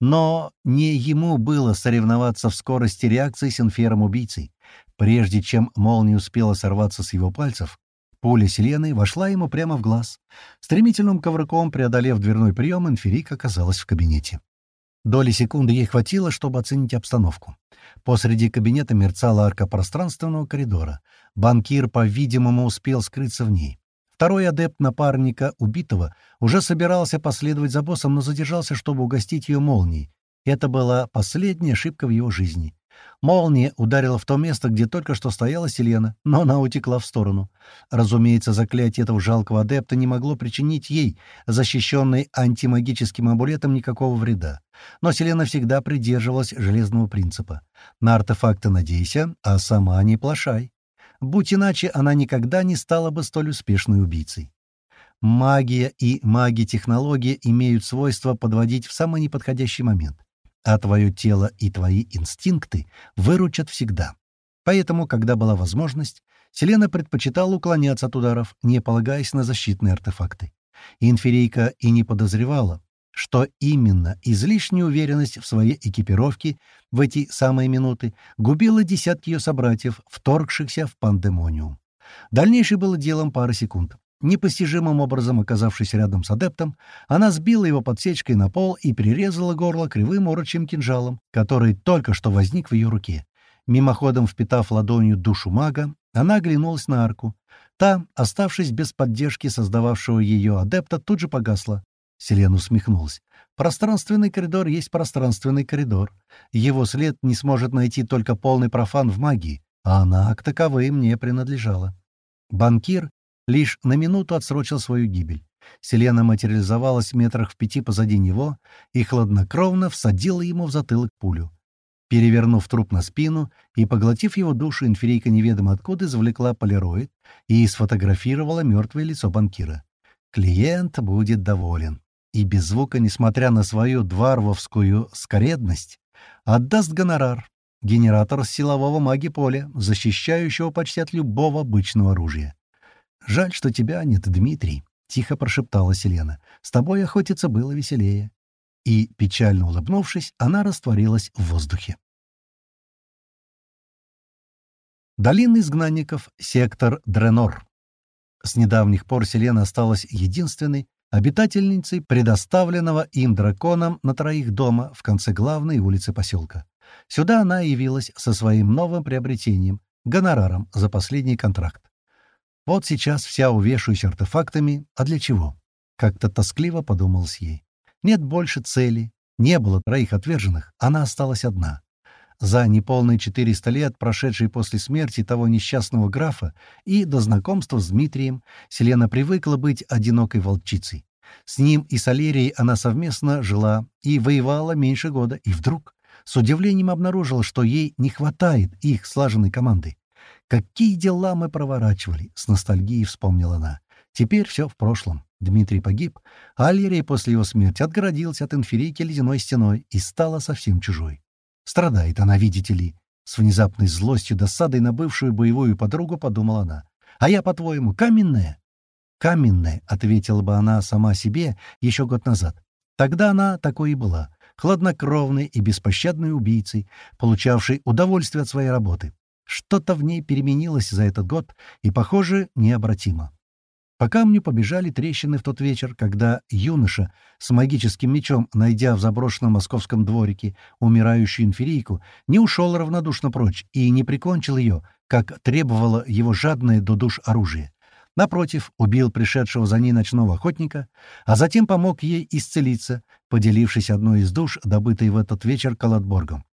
A: Но не ему было соревноваться в скорости реакции с инфером-убийцей. Прежде чем молния успела сорваться с его пальцев, пуля Селены вошла ему прямо в глаз. Стремительным коврыком, преодолев дверной прием, инферик оказалась в кабинете. Доли секунды ей хватило, чтобы оценить обстановку. Посреди кабинета мерцала арка пространственного коридора. Банкир, по-видимому, успел скрыться в ней. Второй адепт напарника убитого уже собирался последовать за боссом, но задержался, чтобы угостить ее молнией. Это была последняя ошибка в его жизни. Молния ударила в то место, где только что стояла Селена, но она утекла в сторону. Разумеется, заклятие этого жалкого адепта не могло причинить ей, защищенной антимагическим амулетом, никакого вреда. Но Селена всегда придерживалась железного принципа. На артефакты надейся, а сама не плашай. Будь иначе, она никогда не стала бы столь успешной убийцей. Магия и маги-технология имеют свойство подводить в самый неподходящий момент, а твое тело и твои инстинкты выручат всегда. Поэтому, когда была возможность, Селена предпочитала уклоняться от ударов, не полагаясь на защитные артефакты. Инферийка и не подозревала, что именно излишняя уверенность в своей экипировке в эти самые минуты губила десятки ее собратьев, вторгшихся в пандемониум. Дальнейшее было делом пары секунд. Непостижимым образом оказавшись рядом с адептом, она сбила его подсечкой на пол и прирезала горло кривым орочим кинжалом, который только что возник в ее руке. Мимоходом впитав ладонью душу мага, она оглянулась на арку. Та, оставшись без поддержки создававшего ее адепта, тут же погасла. Селена усмехнулась. «Пространственный коридор есть пространственный коридор. Его след не сможет найти только полный профан в магии, а она к таковым не принадлежала». Банкир лишь на минуту отсрочил свою гибель. Селена материализовалась в метрах в пяти позади него и хладнокровно всадила ему в затылок пулю. Перевернув труп на спину и поглотив его душу, инферийка неведомо откуда извлекла полироид и сфотографировала мертвое лицо банкира. Клиент будет доволен и без звука, несмотря на свою дварвовскую скоредность, отдаст гонорар, генератор силового маги поля, защищающего почти от любого обычного оружия. «Жаль, что тебя нет, Дмитрий», — тихо прошептала Селена. «С тобой охотиться было веселее». И, печально улыбнувшись, она растворилась в воздухе. Долина изгнанников, сектор Дренор. С недавних пор Селена осталась единственной, обитательницей предоставленного им драконом на троих дома в конце главной улицы поселка. Сюда она явилась со своим новым приобретением — гонораром за последний контракт. Вот сейчас вся увешаюсь артефактами, а для чего? Как-то тоскливо подумалось ей. Нет больше цели, не было троих отверженных, она осталась одна. За неполные 400 лет, прошедшие после смерти того несчастного графа, и до знакомства с Дмитрием, Селена привыкла быть одинокой волчицей. С ним и с Алерией она совместно жила и воевала меньше года, и вдруг с удивлением обнаружила, что ей не хватает их слаженной команды. «Какие дела мы проворачивали!» — с ностальгией вспомнила она. «Теперь все в прошлом. Дмитрий погиб, а Алерия после его смерти отгородилась от инферийки ледяной стеной и стала совсем чужой. Страдает она, видите ли. С внезапной злостью, досадой на бывшую боевую подругу подумала она. «А я, по-твоему, каменная?» «Каменная», — ответила бы она сама себе еще год назад. Тогда она такой и была, хладнокровной и беспощадной убийцей, получавшей удовольствие от своей работы. Что-то в ней переменилось за этот год и, похоже, необратимо. По камню побежали трещины в тот вечер, когда юноша с магическим мечом, найдя в заброшенном московском дворике умирающую инферийку, не ушел равнодушно прочь и не прикончил ее, как требовало его жадное до душ оружие. Напротив, убил пришедшего за ней ночного охотника, а затем помог ей исцелиться, поделившись одной из душ, добытой в этот вечер Калатборгом.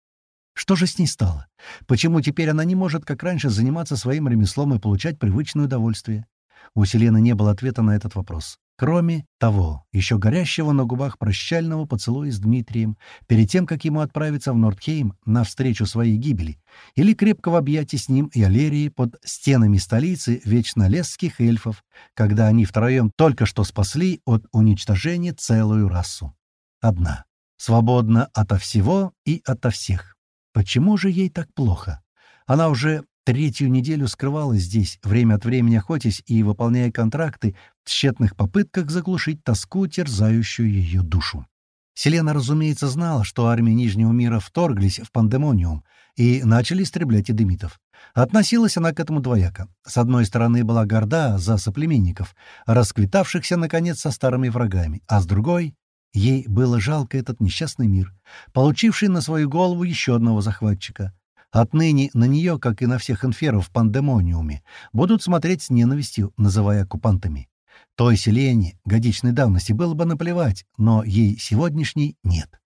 A: Что же с ней стало? Почему теперь она не может, как раньше, заниматься своим ремеслом и получать привычное удовольствие? У Селены не было ответа на этот вопрос. Кроме того, еще горящего на губах прощального поцелуя с Дмитрием, перед тем, как ему отправиться в Нордхейм навстречу своей гибели, или крепкого объятия с ним и Алерии под стенами столицы вечно лесских эльфов, когда они втроем только что спасли от уничтожения целую расу. Одна. Свободна ото всего и ото всех. Почему же ей так плохо? Она уже Третью неделю скрывалась здесь, время от времени охотясь и выполняя контракты в тщетных попытках заглушить тоску, терзающую ее душу. Селена, разумеется, знала, что армии Нижнего мира вторглись в пандемониум и начали истреблять эдемитов. Относилась она к этому двояко. С одной стороны, была горда за соплеменников, расквитавшихся, наконец, со старыми врагами, а с другой — ей было жалко этот несчастный мир, получивший на свою голову еще одного захватчика. Отныне на нее, как и на всех инферов в пандемониуме, будут смотреть с ненавистью, называя оккупантами. Той селении годичной давности было бы наплевать, но ей сегодняшней нет.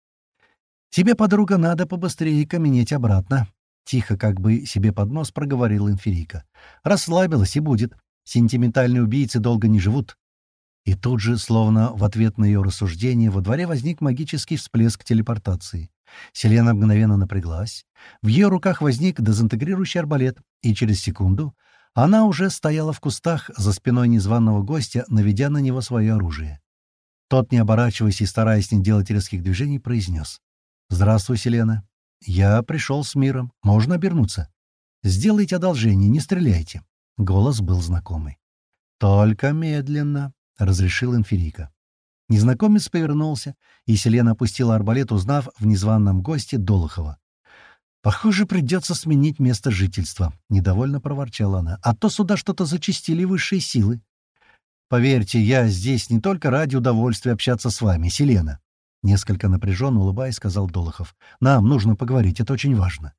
A: «Тебе, подруга, надо побыстрее каменеть обратно», — тихо, как бы себе под нос проговорила инферийка. «Расслабилась и будет. Сентиментальные убийцы долго не живут». И тут же, словно в ответ на ее рассуждение, во дворе возник магический всплеск телепортации. Селена мгновенно напряглась. В ее руках возник дезинтегрирующий арбалет, и через секунду она уже стояла в кустах за спиной незваного гостя, наведя на него свое оружие. Тот, не оборачиваясь и стараясь не делать резких движений, произнес. «Здравствуй, Селена. Я пришел с миром. Можно обернуться? Сделайте одолжение, не стреляйте». Голос был знакомый. «Только медленно», — разрешил инферика. Незнакомец повернулся, и Селена опустила арбалет, узнав в незваном госте Долохова. «Похоже, придется сменить место жительства», — недовольно проворчала она. «А то сюда что-то зачистили высшие силы». «Поверьте, я здесь не только ради удовольствия общаться с вами, Селена», — несколько напряженно улыбаясь, сказал Долохов. «Нам нужно поговорить, это очень важно».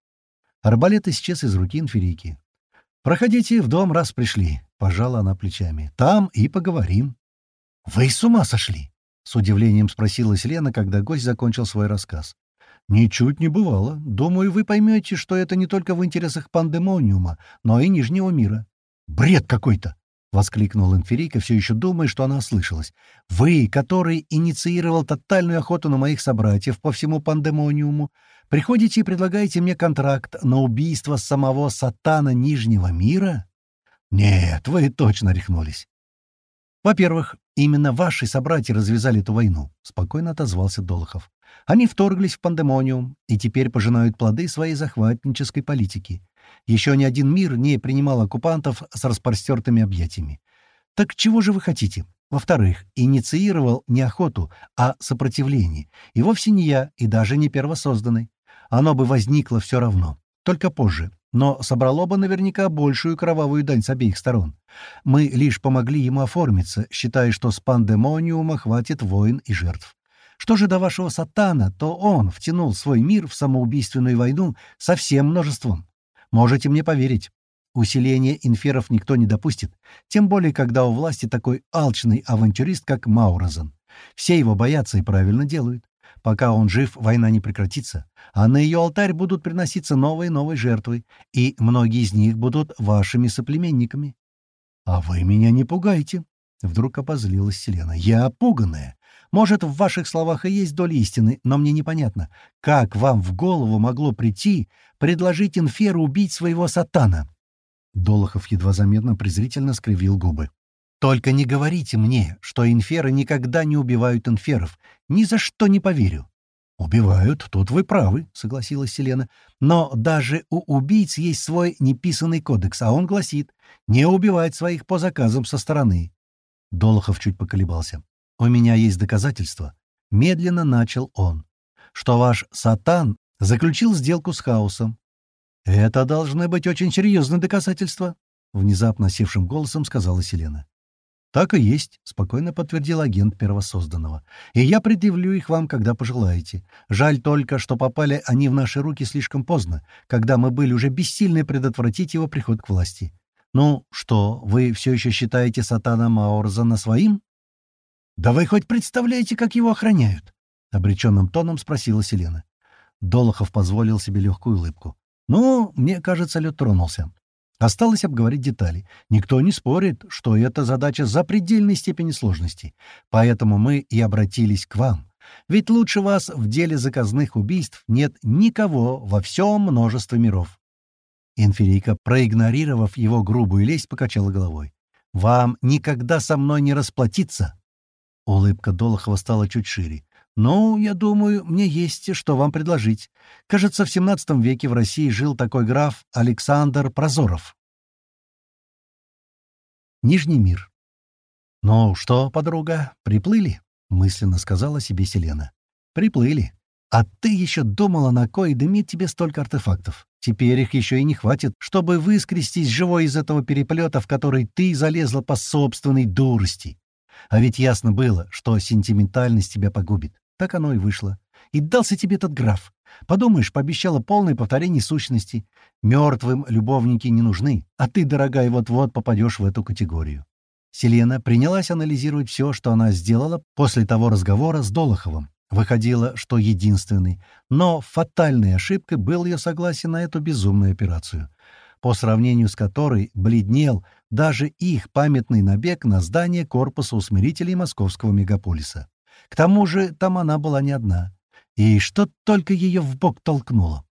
A: Арбалет исчез из руки инферийки. «Проходите в дом, раз пришли», — пожала она плечами. «Там и поговорим». «Вы с ума сошли?» — с удивлением спросила Селена, когда гость закончил свой рассказ. «Ничуть не бывало. Думаю, вы поймете, что это не только в интересах пандемониума, но и Нижнего мира». «Бред какой-то!» — воскликнул Инферийка, все еще думая, что она ослышалась. «Вы, который инициировал тотальную охоту на моих собратьев по всему пандемониуму, приходите и предлагаете мне контракт на убийство самого сатана Нижнего мира?» «Нет, вы точно рехнулись. «Во-первых, именно ваши собратья развязали эту войну», — спокойно отозвался Долохов. «Они вторглись в пандемониум и теперь пожинают плоды своей захватнической политики. Еще ни один мир не принимал оккупантов с распростертыми объятиями. Так чего же вы хотите? Во-вторых, инициировал не охоту, а сопротивление. И вовсе не я, и даже не первосозданный. Оно бы возникло все равно. Только позже, но собрало бы наверняка большую кровавую дань с обеих сторон. Мы лишь помогли ему оформиться, считая, что с пандемониума хватит войн и жертв. Что же до вашего сатана, то он втянул свой мир в самоубийственную войну со всем множеством. Можете мне поверить, усиление инферов никто не допустит, тем более, когда у власти такой алчный авантюрист, как Маурозен. Все его боятся и правильно делают. Пока он жив, война не прекратится, а на ее алтарь будут приноситься новые и новые жертвы, и многие из них будут вашими соплеменниками. — А вы меня не пугайте, — вдруг обозлилась Селена. — Я опуганная. Может, в ваших словах и есть доля истины, но мне непонятно, как вам в голову могло прийти предложить Инферу убить своего сатана?» Долохов едва заметно презрительно скривил губы. Только не говорите мне, что инферы никогда не убивают инферов. Ни за что не поверю. «Убивают, тут вы правы», — согласилась Селена. «Но даже у убийц есть свой неписанный кодекс, а он гласит «не убивать своих по заказам со стороны». Долохов чуть поколебался. «У меня есть доказательства», — медленно начал он, «что ваш сатан заключил сделку с хаосом». «Это должны быть очень серьезные доказательства», — внезапно севшим голосом сказала Селена. «Так и есть», — спокойно подтвердил агент первосозданного. «И я предъявлю их вам, когда пожелаете. Жаль только, что попали они в наши руки слишком поздно, когда мы были уже бессильны предотвратить его приход к власти. Ну что, вы все еще считаете сатана Маорзана своим?» «Да вы хоть представляете, как его охраняют?» — обреченным тоном спросила Селена. Долохов позволил себе легкую улыбку. «Ну, мне кажется, лед тронулся. Осталось обговорить детали. Никто не спорит, что эта задача запредельной степени сложности. Поэтому мы и обратились к вам. Ведь лучше вас в деле заказных убийств нет никого во всем множестве миров. Инферийка, проигнорировав его грубую лесть, покачала головой. «Вам никогда со мной не расплатиться!» Улыбка Долохова стала чуть шире. «Ну, я думаю, мне есть что вам предложить. Кажется, в XVII веке в России жил такой граф Александр Прозоров». Нижний мир. «Ну что, подруга, приплыли?» — мысленно сказала себе Селена. «Приплыли. А ты еще думала, на кой дымит тебе столько артефактов. Теперь их еще и не хватит, чтобы выскрестись живой из этого переплета, в который ты залезла по собственной дурости. А ведь ясно было, что сентиментальность тебя погубит. Так оно и вышло. И дался тебе этот граф. Подумаешь, пообещала полное повторение сущности. Мертвым любовники не нужны, а ты, дорогая, вот-вот попадешь в эту категорию. Селена принялась анализировать все, что она сделала после того разговора с Долоховым. Выходило, что единственный, но фатальной ошибкой был ее согласие на эту безумную операцию, по сравнению с которой бледнел даже их памятный набег на здание корпуса усмирителей московского мегаполиса. К тому же там она была не одна. И что только ее в бок толкнуло.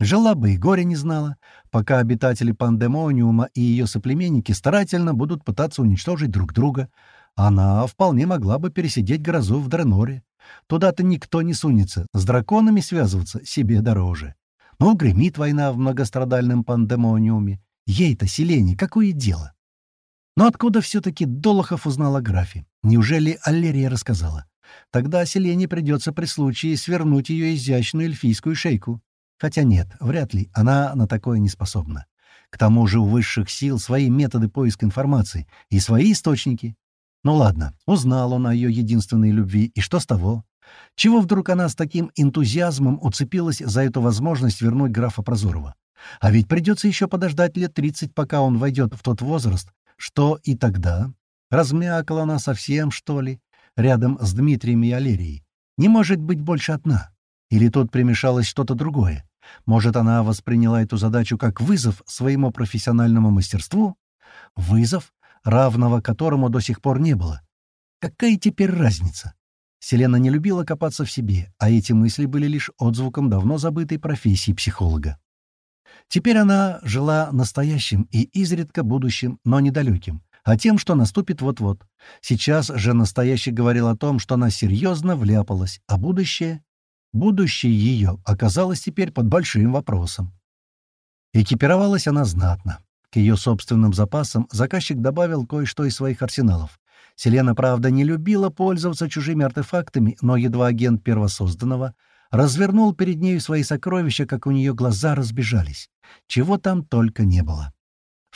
A: Жила бы и горя не знала, пока обитатели пандемониума и ее соплеменники старательно будут пытаться уничтожить друг друга. Она вполне могла бы пересидеть грозу в Дреноре. Туда-то никто не сунется, с драконами связываться себе дороже. Ну, гремит война в многострадальном пандемониуме. Ей-то, селение, какое дело? Но откуда все-таки Долохов узнал о графе? Неужели Аллерия рассказала? Тогда Селене придется при случае свернуть ее изящную эльфийскую шейку. Хотя нет, вряд ли, она на такое не способна. К тому же у высших сил свои методы поиска информации и свои источники. Ну ладно, узнал он о ее единственной любви, и что с того? Чего вдруг она с таким энтузиазмом уцепилась за эту возможность вернуть графа Прозорова? А ведь придется еще подождать лет тридцать, пока он войдет в тот возраст, что и тогда. Размякла она совсем, что ли? Рядом с Дмитрием и Алерией, не может быть больше одна. Или тут примешалось что-то другое? Может, она восприняла эту задачу как вызов своему профессиональному мастерству? Вызов, равного которому до сих пор не было. Какая теперь разница? Селена не любила копаться в себе, а эти мысли были лишь отзвуком давно забытой профессии психолога. Теперь она жила настоящим и изредка будущим, но недалеким, а тем, что наступит вот-вот. Сейчас же настоящий говорил о том, что она серьезно вляпалась, а будущее... Будущее ее оказалось теперь под большим вопросом. Экипировалась она знатно. К ее собственным запасам заказчик добавил кое-что из своих арсеналов. Селена, правда, не любила пользоваться чужими артефактами, но едва агент первосозданного развернул перед нею свои сокровища, как у нее глаза разбежались. Чего там только не было.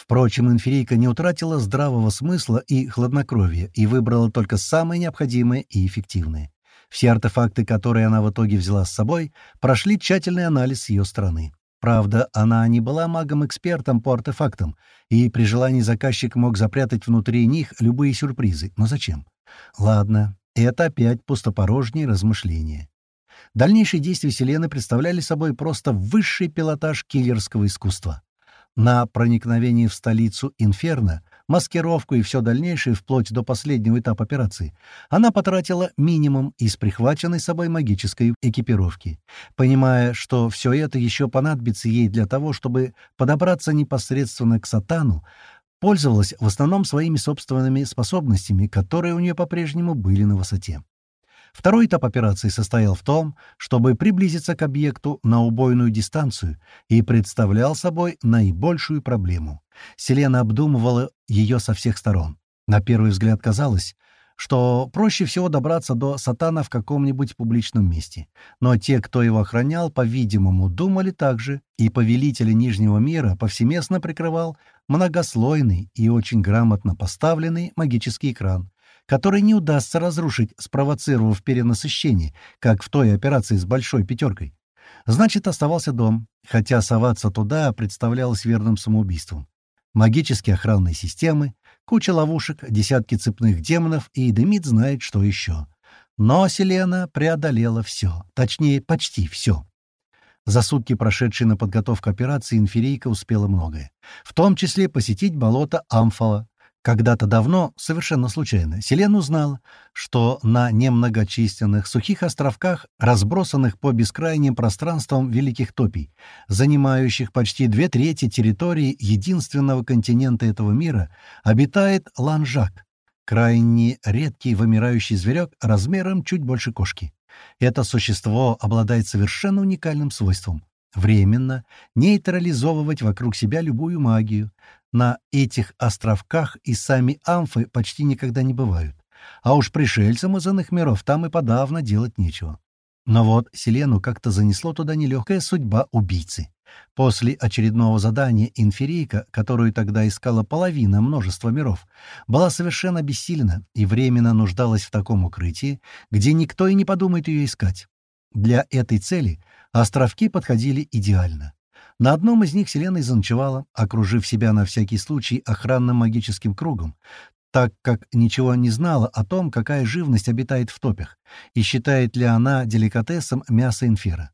A: Впрочем, инферийка не утратила здравого смысла и хладнокровия и выбрала только самые необходимые и эффективные. Все артефакты, которые она в итоге взяла с собой, прошли тщательный анализ с ее стороны. Правда, она не была магом-экспертом по артефактам, и при желании заказчик мог запрятать внутри них любые сюрпризы. Но зачем? Ладно, это опять пустопорожние размышления. Дальнейшие действия Селены представляли собой просто высший пилотаж киллерского искусства. На проникновение в столицу Инферно, маскировку и все дальнейшее вплоть до последнего этапа операции, она потратила минимум из прихваченной собой магической экипировки, понимая, что все это еще понадобится ей для того, чтобы подобраться непосредственно к сатану, пользовалась в основном своими собственными способностями, которые у нее по-прежнему были на высоте. Второй этап операции состоял в том, чтобы приблизиться к объекту на убойную дистанцию и представлял собой наибольшую проблему. Селена обдумывала ее со всех сторон. На первый взгляд казалось, что проще всего добраться до сатана в каком-нибудь публичном месте. Но те, кто его охранял, по-видимому, думали так же, и повелителя Нижнего мира повсеместно прикрывал многослойный и очень грамотно поставленный магический экран, который не удастся разрушить, спровоцировав перенасыщение, как в той операции с большой пятеркой. Значит, оставался дом, хотя соваться туда представлялось верным самоубийством. Магические охранные системы, куча ловушек, десятки цепных демонов и Демид знает, что еще. Но Селена преодолела все, точнее, почти все. За сутки, прошедшие на подготовку операции, инферийка успела многое. В том числе посетить болото Амфала, когда-то давно, совершенно случайно, Селен узнал, что на немногочисленных сухих островках, разбросанных по бескрайним пространствам Великих Топий, занимающих почти две трети территории единственного континента этого мира, обитает ланжак, крайне редкий вымирающий зверек размером чуть больше кошки. Это существо обладает совершенно уникальным свойством — временно нейтрализовывать вокруг себя любую магию, на этих островках и сами амфы почти никогда не бывают. А уж пришельцам из иных миров там и подавно делать нечего. Но вот Селену как-то занесло туда нелегкая судьба убийцы. После очередного задания инферийка, которую тогда искала половина множества миров, была совершенно обессилена и временно нуждалась в таком укрытии, где никто и не подумает ее искать. Для этой цели островки подходили идеально. На одном из них Селена заночевала, окружив себя на всякий случай охранным магическим кругом, так как ничего не знала о том, какая живность обитает в топях, и считает ли она деликатесом мясо инфера.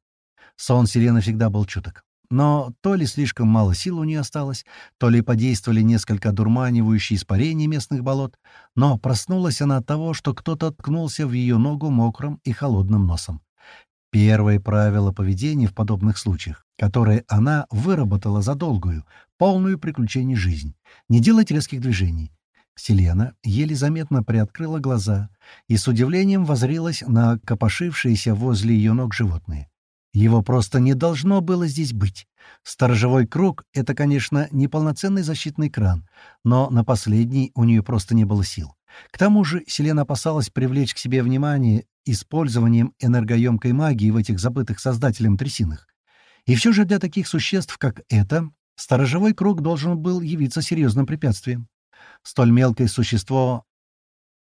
A: Сон Селены всегда был чуток. Но то ли слишком мало сил у нее осталось, то ли подействовали несколько дурманивающие испарения местных болот, но проснулась она от того, что кто-то ткнулся в ее ногу мокрым и холодным носом. Первое правило поведения в подобных случаях, которое она выработала за долгую, полную приключений жизнь — не делать резких движений. Селена еле заметно приоткрыла глаза и с удивлением возрилась на копошившиеся возле ее ног животные. Его просто не должно было здесь быть. Сторожевой круг — это, конечно, неполноценный защитный кран, но на последний у нее просто не было сил. К тому же Селена опасалась привлечь к себе внимание использованием энергоемкой магии в этих забытых создателем трясинах. И все же для таких существ, как это, сторожевой круг должен был явиться серьезным препятствием. Столь мелкое существо...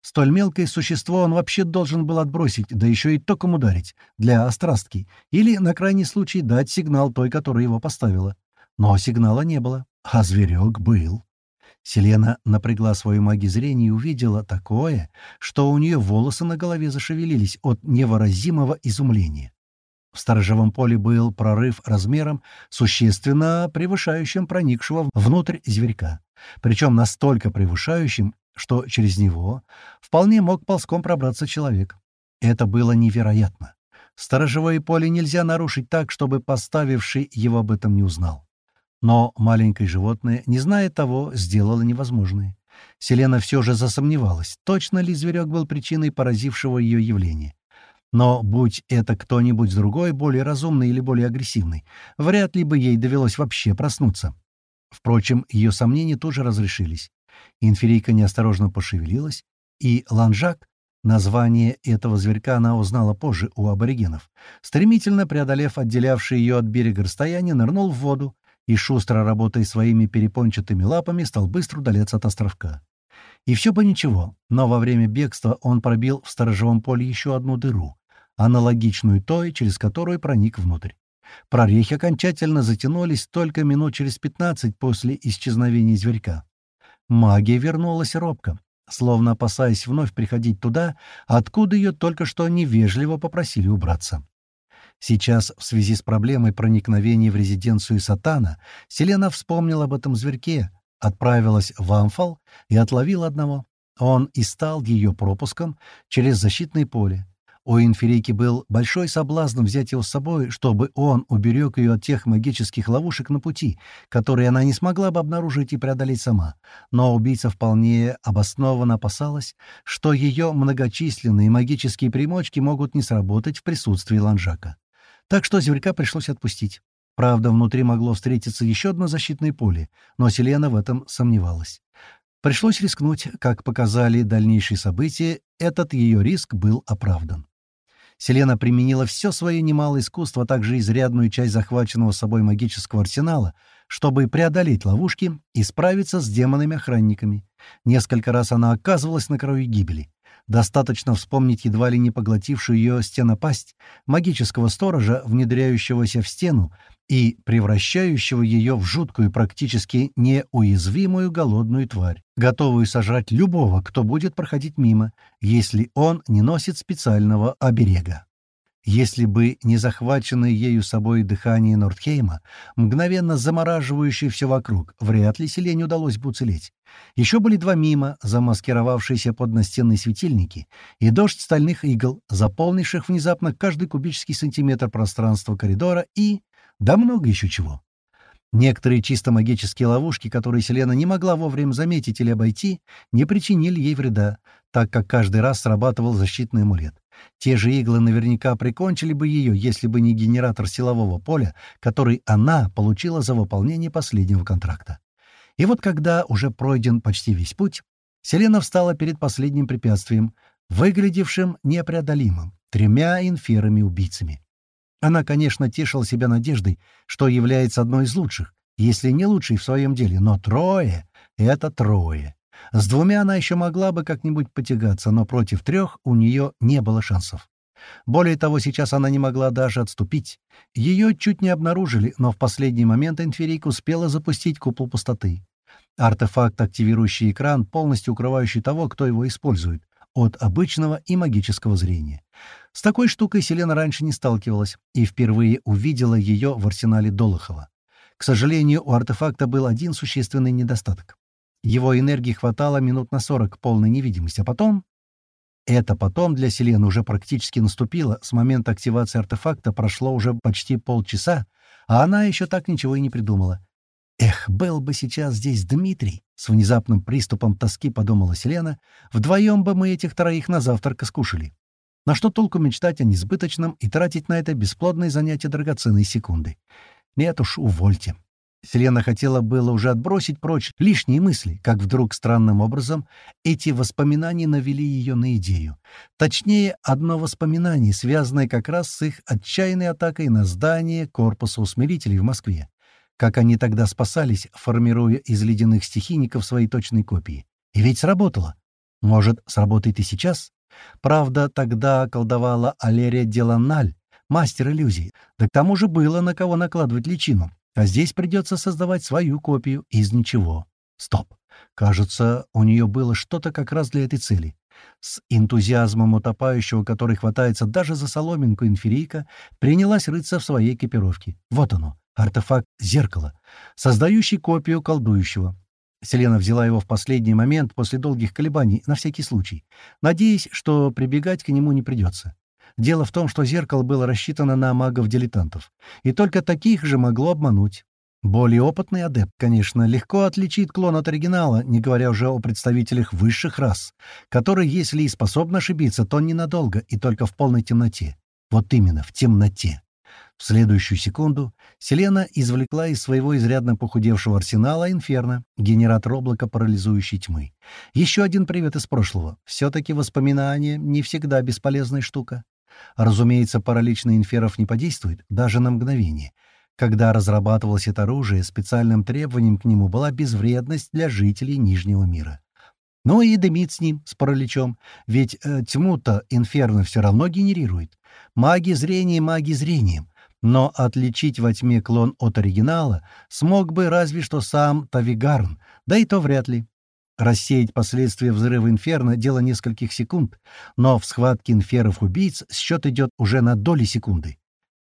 A: Столь мелкое существо он вообще должен был отбросить, да еще и током ударить, для острастки, или, на крайний случай, дать сигнал той, которая его поставила. Но сигнала не было, а зверек был. Селена напрягла свою магию зрения и увидела такое, что у нее волосы на голове зашевелились от невыразимого изумления. В сторожевом поле был прорыв размером, существенно превышающим проникшего внутрь зверька. Причем настолько превышающим, что через него вполне мог ползком пробраться человек. Это было невероятно. Сторожевое поле нельзя нарушить так, чтобы поставивший его об этом не узнал. Но маленькое животное, не зная того, сделало невозможное. Селена все же засомневалась, точно ли зверек был причиной поразившего ее явления. Но будь это кто-нибудь другой, более разумный или более агрессивный, вряд ли бы ей довелось вообще проснуться. Впрочем, ее сомнения тоже разрешились. Инферийка неосторожно пошевелилась, и Ланжак, Название этого зверька она узнала позже у аборигенов. Стремительно преодолев отделявшее ее от берега расстояние, нырнул в воду и, шустро работая своими перепончатыми лапами, стал быстро удаляться от островка. И все бы ничего, но во время бегства он пробил в сторожевом поле еще одну дыру, аналогичную той, через которую проник внутрь. Прорехи окончательно затянулись только минут через пятнадцать после исчезновения зверька. Магия вернулась робко, словно опасаясь вновь приходить туда, откуда ее только что невежливо попросили убраться. Сейчас, в связи с проблемой проникновения в резиденцию Сатана, Селена вспомнила об этом зверьке, отправилась в Амфал и отловила одного. Он и стал ее пропуском через защитное поле. У инферийки был большой соблазн взять его с собой, чтобы он уберег ее от тех магических ловушек на пути, которые она не смогла бы обнаружить и преодолеть сама. Но убийца вполне обоснованно опасалась, что ее многочисленные магические примочки могут не сработать в присутствии Ланжака. Так что зверька пришлось отпустить. Правда, внутри могло встретиться еще одно защитное поле, но Селена в этом сомневалась. Пришлось рискнуть, как показали дальнейшие события, этот ее риск был оправдан. Селена применила все свое немалое искусство, а также изрядную часть захваченного собой магического арсенала, чтобы преодолеть ловушки и справиться с демонами-охранниками. Несколько раз она оказывалась на краю гибели. Достаточно вспомнить едва ли не поглотившую ее стенопасть, магического сторожа, внедряющегося в стену и превращающего ее в жуткую, практически неуязвимую голодную тварь, готовую сожрать любого, кто будет проходить мимо, если он не носит специального оберега. Если бы не захваченное ею собой дыхание Нордхейма, мгновенно замораживающее все вокруг, вряд ли селению удалось бы уцелеть. Еще были два мимо, замаскировавшиеся под настенные светильники, и дождь стальных игл, заполнивших внезапно каждый кубический сантиметр пространства коридора и... да много еще чего. Некоторые чисто магические ловушки, которые Селена не могла вовремя заметить или обойти, не причинили ей вреда, так как каждый раз срабатывал защитный амулет. Те же иглы наверняка прикончили бы ее, если бы не генератор силового поля, который она получила за выполнение последнего контракта. И вот когда уже пройден почти весь путь, Селена встала перед последним препятствием, выглядевшим непреодолимым, тремя инферами-убийцами. Она, конечно, тешила себя надеждой, что является одной из лучших, если не лучшей в своем деле, но трое — это трое. С двумя она еще могла бы как-нибудь потягаться, но против трех у нее не было шансов. Более того, сейчас она не могла даже отступить. Ее чуть не обнаружили, но в последний момент Энферик успела запустить куплу пустоты. Артефакт, активирующий экран, полностью укрывающий того, кто его использует, от обычного и магического зрения. С такой штукой Селена раньше не сталкивалась и впервые увидела ее в арсенале Долохова. К сожалению, у артефакта был один существенный недостаток. Его энергии хватало минут на сорок полной невидимости, а потом... Это потом для Селены уже практически наступило, с момента активации артефакта прошло уже почти полчаса, а она еще так ничего и не придумала. «Эх, был бы сейчас здесь Дмитрий!» — с внезапным приступом тоски подумала Селена. «Вдвоем бы мы этих троих на завтрак скушали. На что толку мечтать о несбыточном и тратить на это бесплодное занятие драгоценной секунды? Нет уж, увольте. Селена хотела было уже отбросить прочь лишние мысли, как вдруг странным образом эти воспоминания навели ее на идею. Точнее, одно воспоминание, связанное как раз с их отчаянной атакой на здание корпуса усмирителей в Москве. Как они тогда спасались, формируя из ледяных стихийников свои точные копии. И ведь сработало. Может, сработает и сейчас? Правда, тогда колдовала Алерия Деланаль, мастер иллюзий. Да к тому же было на кого накладывать личину. А здесь придется создавать свою копию из ничего. Стоп. Кажется, у нее было что-то как раз для этой цели. С энтузиазмом утопающего, который хватается даже за соломинку инферийка, принялась рыться в своей экипировке. Вот оно, артефакт зеркала, создающий копию колдующего. Селена взяла его в последний момент после долгих колебаний, на всякий случай, надеясь, что прибегать к нему не придется. Дело в том, что зеркало было рассчитано на магов-дилетантов, и только таких же могло обмануть. Более опытный адепт, конечно, легко отличит клон от оригинала, не говоря уже о представителях высших рас, которые, если и способны ошибиться, то ненадолго и только в полной темноте. Вот именно, в темноте. В следующую секунду Селена извлекла из своего изрядно похудевшего арсенала Инферно, генератор облака парализующей тьмы. Еще один привет из прошлого. Все-таки воспоминания не всегда бесполезная штука. Разумеется, паралич на инферов не подействует, даже на мгновение. Когда разрабатывалось это оружие, специальным требованием к нему была безвредность для жителей Нижнего мира. Ну и дымит с ним, с параличом, ведь э, тьму-то инферно все равно генерирует. Маги зрения маги зрением. Но отличить во тьме клон от оригинала смог бы разве что сам Тавигарн, да и то вряд ли. Рассеять последствия взрыва инферно — дело нескольких секунд, но в схватке инферов-убийц счет идет уже на доли секунды.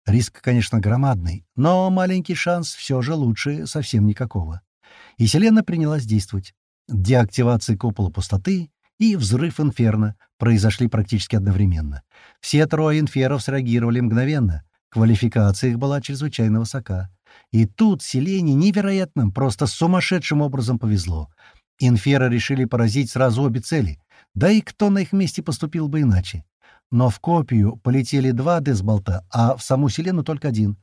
A: Риск, конечно, громадный, но маленький шанс все же лучше совсем никакого. И Селена принялась действовать. Деактивация купола пустоты и взрыв инферно произошли практически одновременно. Все трое инферов среагировали мгновенно. Квалификация их была чрезвычайно высока. И тут Селене невероятным, просто сумасшедшим образом повезло. Инферы решили поразить сразу обе цели. Да и кто на их месте поступил бы иначе? Но в копию полетели два десболта, а в саму Селену только один.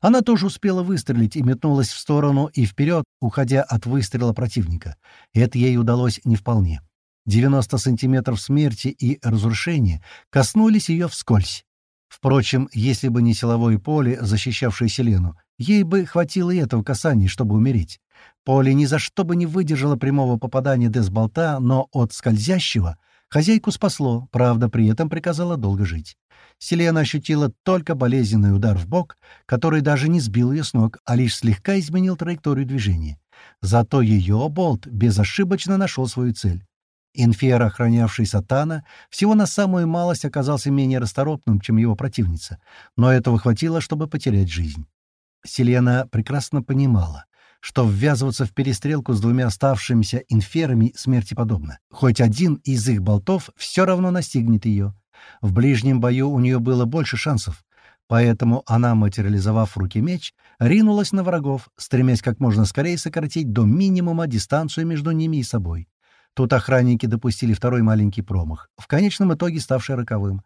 A: Она тоже успела выстрелить и метнулась в сторону и вперед, уходя от выстрела противника. Это ей удалось не вполне. 90 сантиметров смерти и разрушения коснулись ее вскользь. Впрочем, если бы не силовое поле, защищавшее Селену, ей бы хватило и этого касания, чтобы умереть. Поле ни за что бы не выдержало прямого попадания десболта, но от скользящего хозяйку спасло, правда, при этом приказала долго жить. Селена ощутила только болезненный удар в бок, который даже не сбил ее с ног, а лишь слегка изменил траекторию движения. Зато ее болт безошибочно нашел свою цель. Инфер, охранявший Сатана, всего на самую малость оказался менее расторопным, чем его противница, но этого хватило, чтобы потерять жизнь. Селена прекрасно понимала, что ввязываться в перестрелку с двумя оставшимися инферами смерти подобно. Хоть один из их болтов все равно настигнет ее. В ближнем бою у нее было больше шансов, поэтому она, материализовав в руки меч, ринулась на врагов, стремясь как можно скорее сократить до минимума дистанцию между ними и собой. Тут охранники допустили второй маленький промах, в конечном итоге ставший роковым.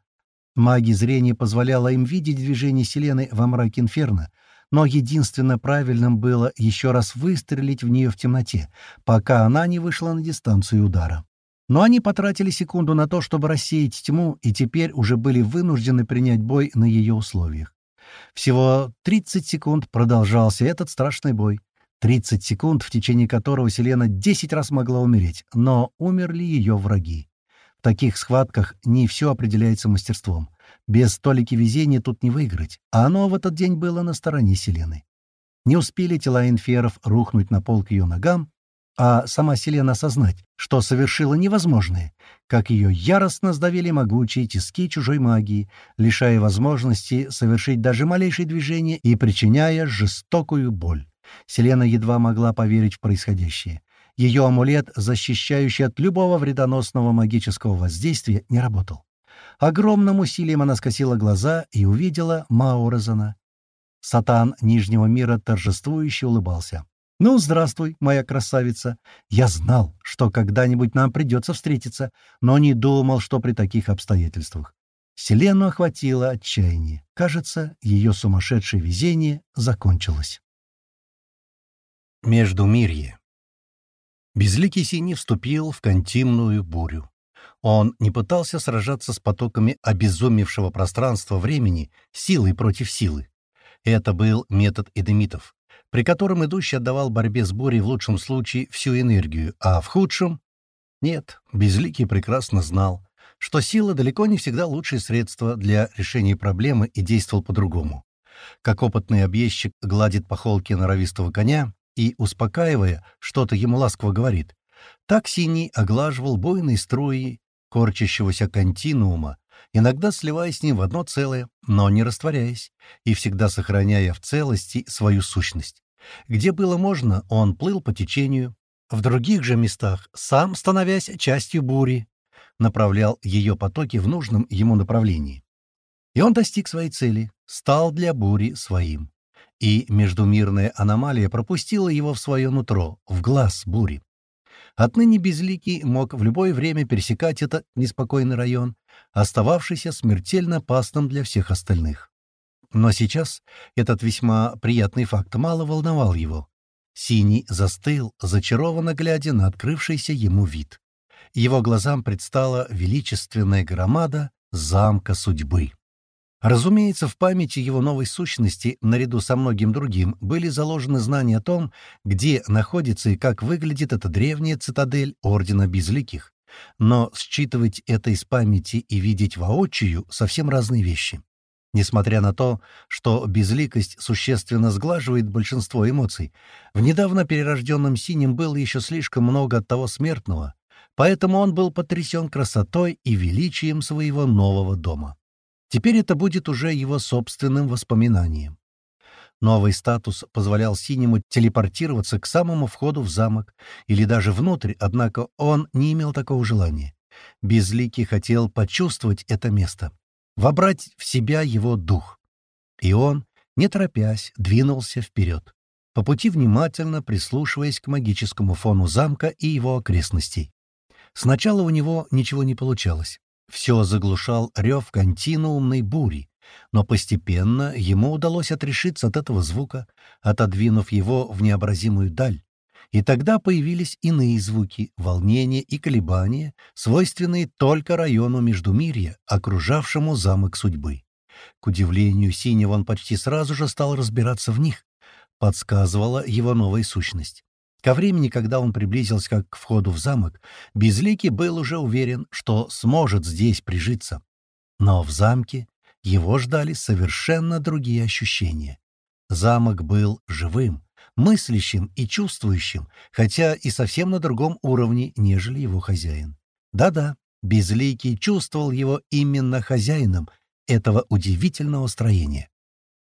A: Магия зрения позволяла им видеть движение Селены во мраке Инферно, но единственно правильным было еще раз выстрелить в нее в темноте, пока она не вышла на дистанцию удара. Но они потратили секунду на то, чтобы рассеять тьму, и теперь уже были вынуждены принять бой на ее условиях. Всего 30 секунд продолжался этот страшный бой. 30 секунд, в течение которого Селена 10 раз могла умереть, но умерли ее враги. В таких схватках не все определяется мастерством. Без столики везения тут не выиграть, а оно в этот день было на стороне Селены. Не успели тела инферов рухнуть на пол к ее ногам, а сама Селена осознать, что совершила невозможное, как ее яростно сдавили могучие тиски чужой магии, лишая возможности совершить даже малейшее движение и причиняя жестокую боль. Селена едва могла поверить в происходящее. Ее амулет, защищающий от любого вредоносного магического воздействия, не работал. Огромным усилием она скосила глаза и увидела Маурезена. Сатан Нижнего мира торжествующе улыбался. «Ну, здравствуй, моя красавица. Я знал, что когда-нибудь нам придется встретиться, но не думал, что при таких обстоятельствах. Селену охватило отчаяние. Кажется, ее сумасшедшее везение закончилось. Междумирье. Безликий Синий вступил в контимную бурю. Он не пытался сражаться с потоками обезумевшего пространства времени силой против силы. Это был метод эдемитов при котором идущий отдавал борьбе с бурей в лучшем случае всю энергию, а в худшем... Нет, Безликий прекрасно знал, что сила далеко не всегда лучшее средство для решения проблемы и действовал по-другому. Как опытный объездчик гладит по холке норовистого коня и, успокаивая, что-то ему ласково говорит, так Синий оглаживал буйные струи корчащегося континуума, иногда сливаясь с ним в одно целое, но не растворяясь, и всегда сохраняя в целости свою сущность. Где было можно, он плыл по течению, в других же местах, сам становясь частью бури, направлял ее потоки в нужном ему направлении. И он достиг своей цели, стал для бури своим. И междумирная аномалия пропустила его в свое нутро, в глаз бури. Отныне Безликий мог в любое время пересекать этот неспокойный район, остававшийся смертельно опасным для всех остальных. Но сейчас этот весьма приятный факт мало волновал его. Синий застыл, зачарованно глядя на открывшийся ему вид. Его глазам предстала величественная громада замка судьбы. Разумеется, в памяти его новой сущности, наряду со многим другим, были заложены знания о том, где находится и как выглядит эта древняя цитадель Ордена Безликих. Но считывать это из памяти и видеть воочию — совсем разные вещи. Несмотря на то, что безликость существенно сглаживает большинство эмоций, в недавно перерожденном синем было еще слишком много от того смертного, поэтому он был потрясен красотой и величием своего нового дома. Теперь это будет уже его собственным воспоминанием. Новый статус позволял Синему телепортироваться к самому входу в замок или даже внутрь, однако он не имел такого желания. Безликий хотел почувствовать это место, вобрать в себя его дух. И он, не торопясь, двинулся вперед, по пути внимательно прислушиваясь к магическому фону замка и его окрестностей. Сначала у него ничего не получалось. Все заглушал рев континуумной бури, но постепенно ему удалось отрешиться от этого звука, отодвинув его в необразимую даль. И тогда появились иные звуки, волнения и колебания, свойственные только району Междумирья, окружавшему замок судьбы. К удивлению Синего он почти сразу же стал разбираться в них. Подсказывала его новая сущность. Ко времени, когда он приблизился к входу в замок, Безликий был уже уверен, что сможет здесь прижиться. Но в замке его ждали совершенно другие ощущения. Замок был живым, мыслящим и чувствующим, хотя и совсем на другом уровне, нежели его хозяин. Да-да, Безликий чувствовал его именно хозяином этого удивительного строения.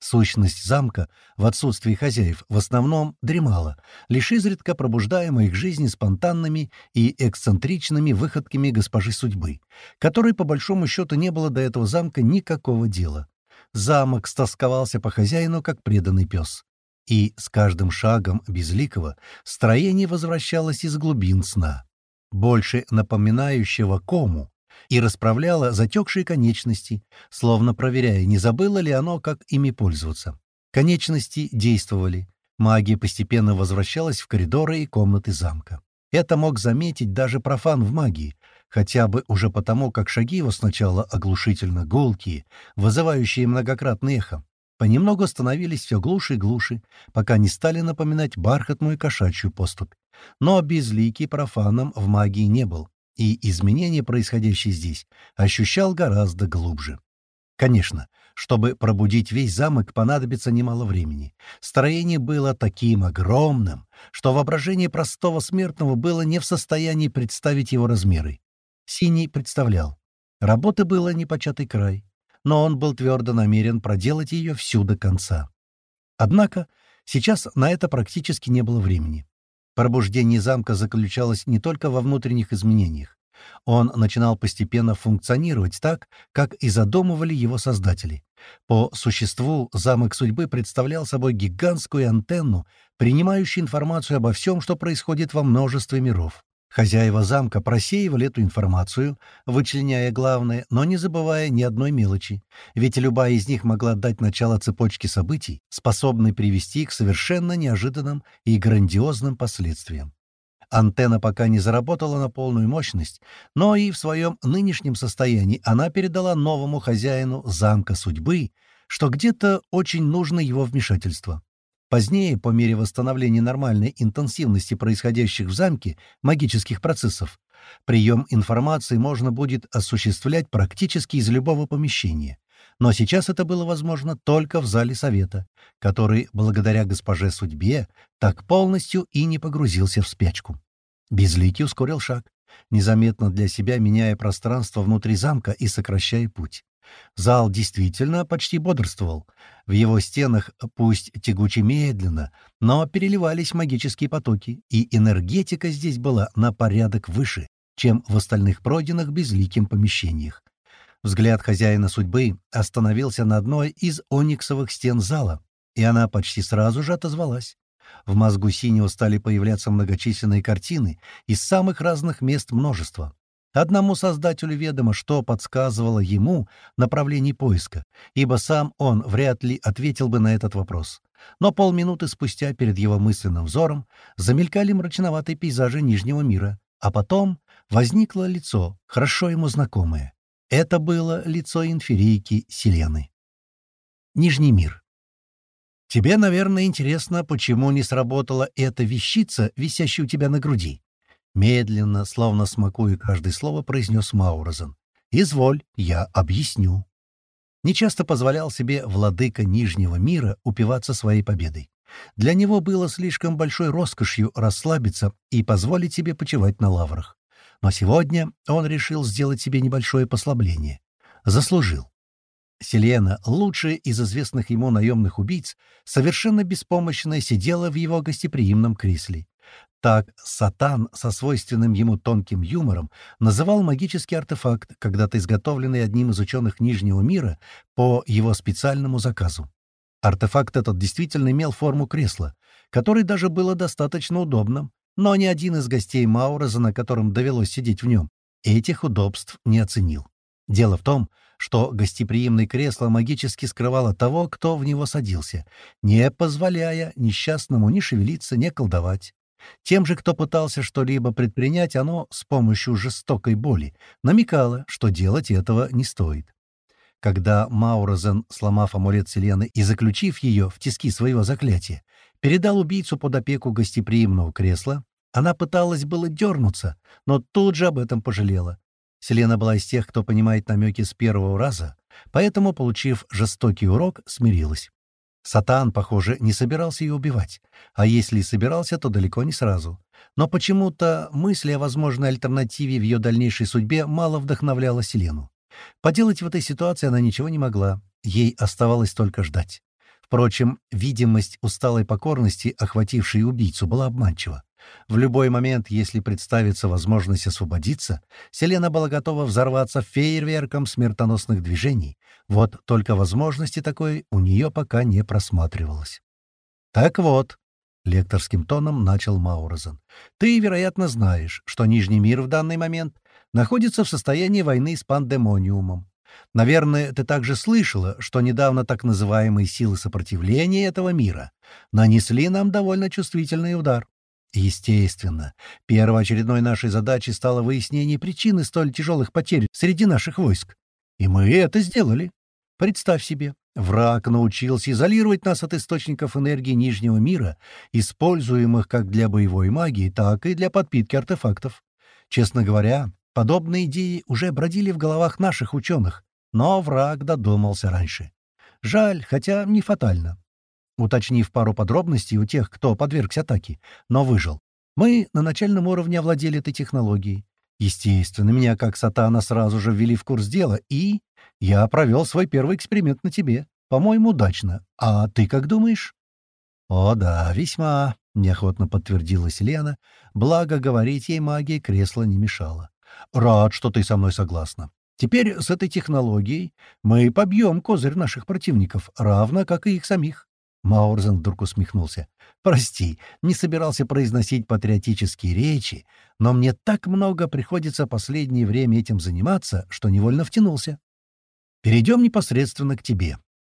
A: Сущность замка в отсутствии хозяев в основном дремала, лишь изредка пробуждаемая их жизни спонтанными и эксцентричными выходками госпожи судьбы, которой, по большому счету, не было до этого замка никакого дела. Замок стосковался по хозяину, как преданный пес. И с каждым шагом безликого строение возвращалось из глубин сна, больше напоминающего кому, и расправляла затекшие конечности, словно проверяя, не забыло ли оно, как ими пользоваться. Конечности действовали. Магия постепенно возвращалась в коридоры и комнаты замка. Это мог заметить даже профан в магии, хотя бы уже потому, как шаги его сначала оглушительно гулкие, вызывающие многократное эхо, понемногу становились все глуше и глуше, пока не стали напоминать бархатную кошачью поступь. Но безликий профаном в магии не был и изменения, происходящие здесь, ощущал гораздо глубже. Конечно, чтобы пробудить весь замок, понадобится немало времени. Строение было таким огромным, что воображение простого смертного было не в состоянии представить его размеры. Синий представлял. Работы было непочатый край, но он был твердо намерен проделать ее всю до конца. Однако сейчас на это практически не было времени. Пробуждение замка заключалось не только во внутренних изменениях. Он начинал постепенно функционировать так, как и задумывали его создатели. По существу замок судьбы представлял собой гигантскую антенну, принимающую информацию обо всем, что происходит во множестве миров. Хозяева замка просеивали эту информацию, вычленяя главное, но не забывая ни одной мелочи, ведь любая из них могла дать начало цепочке событий, способной привести к совершенно неожиданным и грандиозным последствиям. Антенна пока не заработала на полную мощность, но и в своем нынешнем состоянии она передала новому хозяину замка судьбы, что где-то очень нужно его вмешательство. Позднее, по мере восстановления нормальной интенсивности происходящих в замке магических процессов, прием информации можно будет осуществлять практически из любого помещения. Но сейчас это было возможно только в зале совета, который, благодаря госпоже судьбе, так полностью и не погрузился в спячку. Безликий ускорил шаг, незаметно для себя меняя пространство внутри замка и сокращая путь. Зал действительно почти бодрствовал. В его стенах, пусть тягуче медленно, но переливались магические потоки, и энергетика здесь была на порядок выше, чем в остальных пройденных безликим помещениях. Взгляд хозяина судьбы остановился на одной из ониксовых стен зала, и она почти сразу же отозвалась. В мозгу синего стали появляться многочисленные картины из самых разных мест множества. Одному создателю ведомо, что подсказывало ему направление поиска, ибо сам он вряд ли ответил бы на этот вопрос. Но полминуты спустя перед его мысленным взором замелькали мрачноватые пейзажи Нижнего мира, а потом возникло лицо, хорошо ему знакомое. Это было лицо инферийки Селены. Нижний мир. Тебе, наверное, интересно, почему не сработала эта вещица, висящая у тебя на груди. Медленно, словно смакуя каждое слово, произнес Маурозен. «Изволь, я объясню». Нечасто позволял себе владыка Нижнего мира упиваться своей победой. Для него было слишком большой роскошью расслабиться и позволить себе почивать на лаврах. Но сегодня он решил сделать себе небольшое послабление. Заслужил. Селена, лучшая из известных ему наемных убийц, совершенно беспомощная сидела в его гостеприимном кресле. Так Сатан со свойственным ему тонким юмором называл магический артефакт, когда-то изготовленный одним из ученых Нижнего мира по его специальному заказу. Артефакт этот действительно имел форму кресла, который даже было достаточно удобным, но ни один из гостей Мауроза, на котором довелось сидеть в нем, этих удобств не оценил. Дело в том, что гостеприимное кресло магически скрывало того, кто в него садился, не позволяя несчастному ни шевелиться, ни колдовать. Тем же, кто пытался что-либо предпринять, оно с помощью жестокой боли намекало, что делать этого не стоит. Когда Маурозен, сломав амулет Селены и заключив ее в тиски своего заклятия, передал убийцу под опеку гостеприимного кресла, она пыталась было дернуться, но тут же об этом пожалела. Селена была из тех, кто понимает намеки с первого раза, поэтому, получив жестокий урок, смирилась. Сатан, похоже, не собирался ее убивать, а если и собирался, то далеко не сразу. Но почему-то мысли о возможной альтернативе в ее дальнейшей судьбе мало вдохновляла Селену. Поделать в этой ситуации она ничего не могла, ей оставалось только ждать. Впрочем, видимость усталой покорности, охватившей убийцу, была обманчива. В любой момент, если представится возможность освободиться, Селена была готова взорваться фейерверком смертоносных движений. Вот только возможности такой у нее пока не просматривалось. «Так вот», — лекторским тоном начал Маурозен, — «ты, вероятно, знаешь, что Нижний мир в данный момент находится в состоянии войны с пандемониумом. Наверное, ты также слышала, что недавно так называемые силы сопротивления этого мира нанесли нам довольно чувствительный удар. Естественно, первоочередной нашей задачей стало выяснение причины столь тяжелых потерь среди наших войск. И мы это сделали. Представь себе, враг научился изолировать нас от источников энергии Нижнего мира, используемых как для боевой магии, так и для подпитки артефактов. Честно говоря, подобные идеи уже бродили в головах наших ученых, но враг додумался раньше. Жаль, хотя не фатально уточнив пару подробностей у тех, кто подвергся атаке, но выжил. Мы на начальном уровне овладели этой технологией. Естественно, меня как сатана сразу же ввели в курс дела, и я провел свой первый эксперимент на тебе. По-моему, удачно. А ты как думаешь? О, да, весьма, — неохотно подтвердила Селена, благо говорить ей магия кресла не мешала. Рад, что ты со мной согласна. Теперь с этой технологией мы побьем козырь наших противников, равно как и их самих. Маурзен вдруг усмехнулся. «Прости, не собирался произносить патриотические речи, но мне так много приходится последнее время этим заниматься, что невольно втянулся. Перейдем непосредственно к тебе.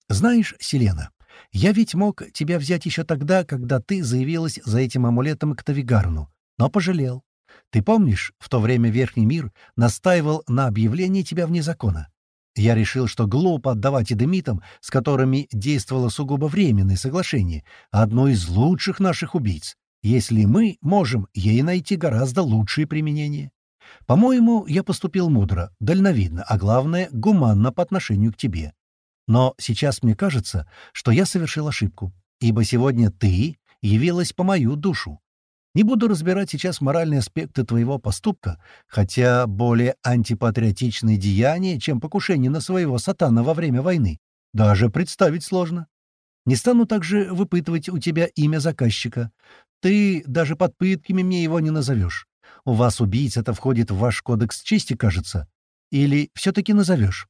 A: Знаешь, Селена, я ведь мог тебя взять еще тогда, когда ты заявилась за этим амулетом к Тавигарну, но пожалел. Ты помнишь, в то время Верхний мир настаивал на объявлении тебя вне закона? Я решил, что глупо отдавать эдемитам, с которыми действовало сугубо временное соглашение, одно из лучших наших убийц, если мы можем ей найти гораздо лучшие применения. По-моему, я поступил мудро, дальновидно, а главное, гуманно по отношению к тебе. Но сейчас мне кажется, что я совершил ошибку, ибо сегодня ты явилась по мою душу. Не буду разбирать сейчас моральные аспекты твоего поступка, хотя более антипатриотичные деяния, чем покушение на своего сатана во время войны, даже представить сложно. Не стану также выпытывать у тебя имя заказчика. Ты даже под пытками мне его не назовешь. У вас убийц это входит в ваш кодекс чести, кажется. Или все-таки назовешь?»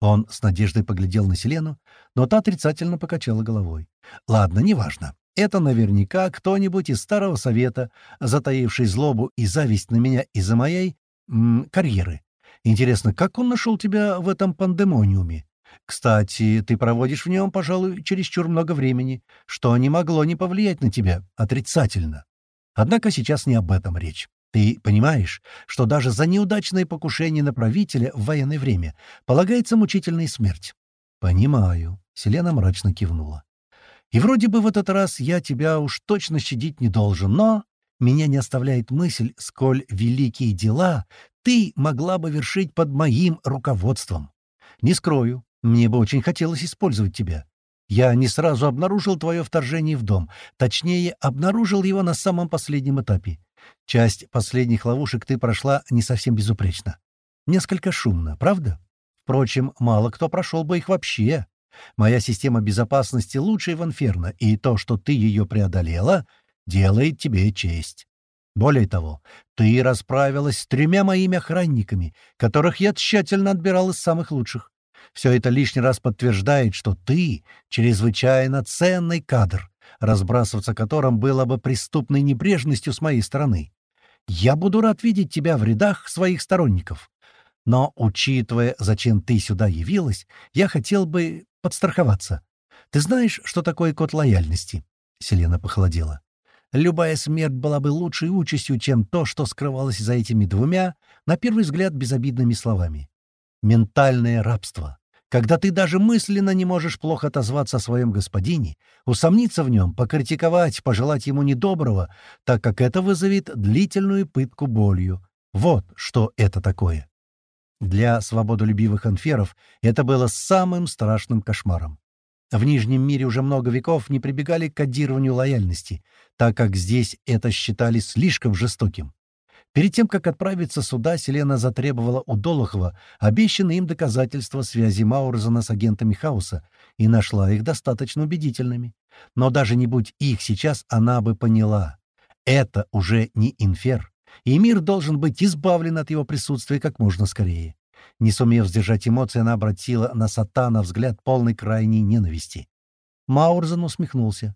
A: Он с надеждой поглядел на Селену, но та отрицательно покачала головой. «Ладно, неважно. Это наверняка кто-нибудь из Старого Совета, затаивший злобу и зависть на меня из-за моей м, карьеры. Интересно, как он нашел тебя в этом пандемониуме? Кстати, ты проводишь в нем, пожалуй, чересчур много времени, что не могло не повлиять на тебя отрицательно. Однако сейчас не об этом речь. Ты понимаешь, что даже за неудачное покушение на правителя в военное время полагается мучительная смерть? Понимаю. Селена мрачно кивнула. И вроде бы в этот раз я тебя уж точно щадить не должен, но меня не оставляет мысль, сколь великие дела ты могла бы вершить под моим руководством. Не скрою, мне бы очень хотелось использовать тебя. Я не сразу обнаружил твое вторжение в дом. Точнее, обнаружил его на самом последнем этапе. Часть последних ловушек ты прошла не совсем безупречно. Несколько шумно, правда? Впрочем, мало кто прошел бы их вообще. Моя система безопасности лучшая в Инферно, и то, что ты ее преодолела, делает тебе честь. Более того, ты расправилась с тремя моими охранниками, которых я тщательно отбирал из самых лучших. Все это лишний раз подтверждает, что ты — чрезвычайно ценный кадр, разбрасываться которым было бы преступной небрежностью с моей стороны. Я буду рад видеть тебя в рядах своих сторонников. Но, учитывая, зачем ты сюда явилась, я хотел бы подстраховаться. Ты знаешь, что такое код лояльности?» Селена похолодела. «Любая смерть была бы лучшей участью, чем то, что скрывалось за этими двумя, на первый взгляд, безобидными словами. Ментальное рабство. Когда ты даже мысленно не можешь плохо отозваться о своем господине, усомниться в нем, покритиковать, пожелать ему недоброго, так как это вызовет длительную пытку болью. Вот что это такое. Для свободолюбивых анферов это было самым страшным кошмаром. В Нижнем мире уже много веков не прибегали к кодированию лояльности, так как здесь это считали слишком жестоким. Перед тем, как отправиться сюда, Селена затребовала у Долохова обещанные им доказательства связи Маурзена с агентами Хаоса и нашла их достаточно убедительными. Но даже не будь их сейчас, она бы поняла. Это уже не инфер, и мир должен быть избавлен от его присутствия как можно скорее. Не сумев сдержать эмоции, она обратила на Сатана взгляд полный крайней ненависти. Маурзен усмехнулся.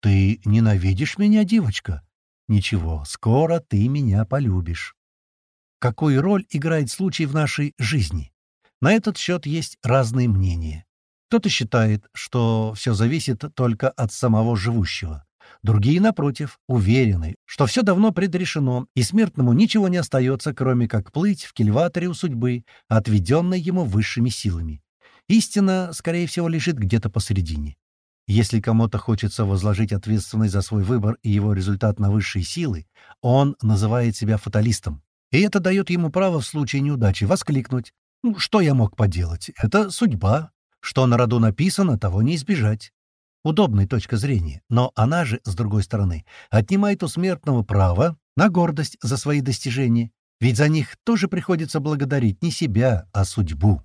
A: «Ты ненавидишь меня, девочка?» «Ничего, скоро ты меня полюбишь». Какую роль играет случай в нашей жизни? На этот счет есть разные мнения. Кто-то считает, что все зависит только от самого живущего. Другие, напротив, уверены, что все давно предрешено, и смертному ничего не остается, кроме как плыть в кильваторе у судьбы, отведенной ему высшими силами. Истина, скорее всего, лежит где-то посередине. Если кому-то хочется возложить ответственность за свой выбор и его результат на высшие силы, он называет себя фаталистом. И это дает ему право в случае неудачи воскликнуть «Ну, что я мог поделать? Это судьба. Что на роду написано, того не избежать». Удобная точка зрения, но она же, с другой стороны, отнимает у смертного право на гордость за свои достижения, ведь за них тоже приходится благодарить не себя, а судьбу.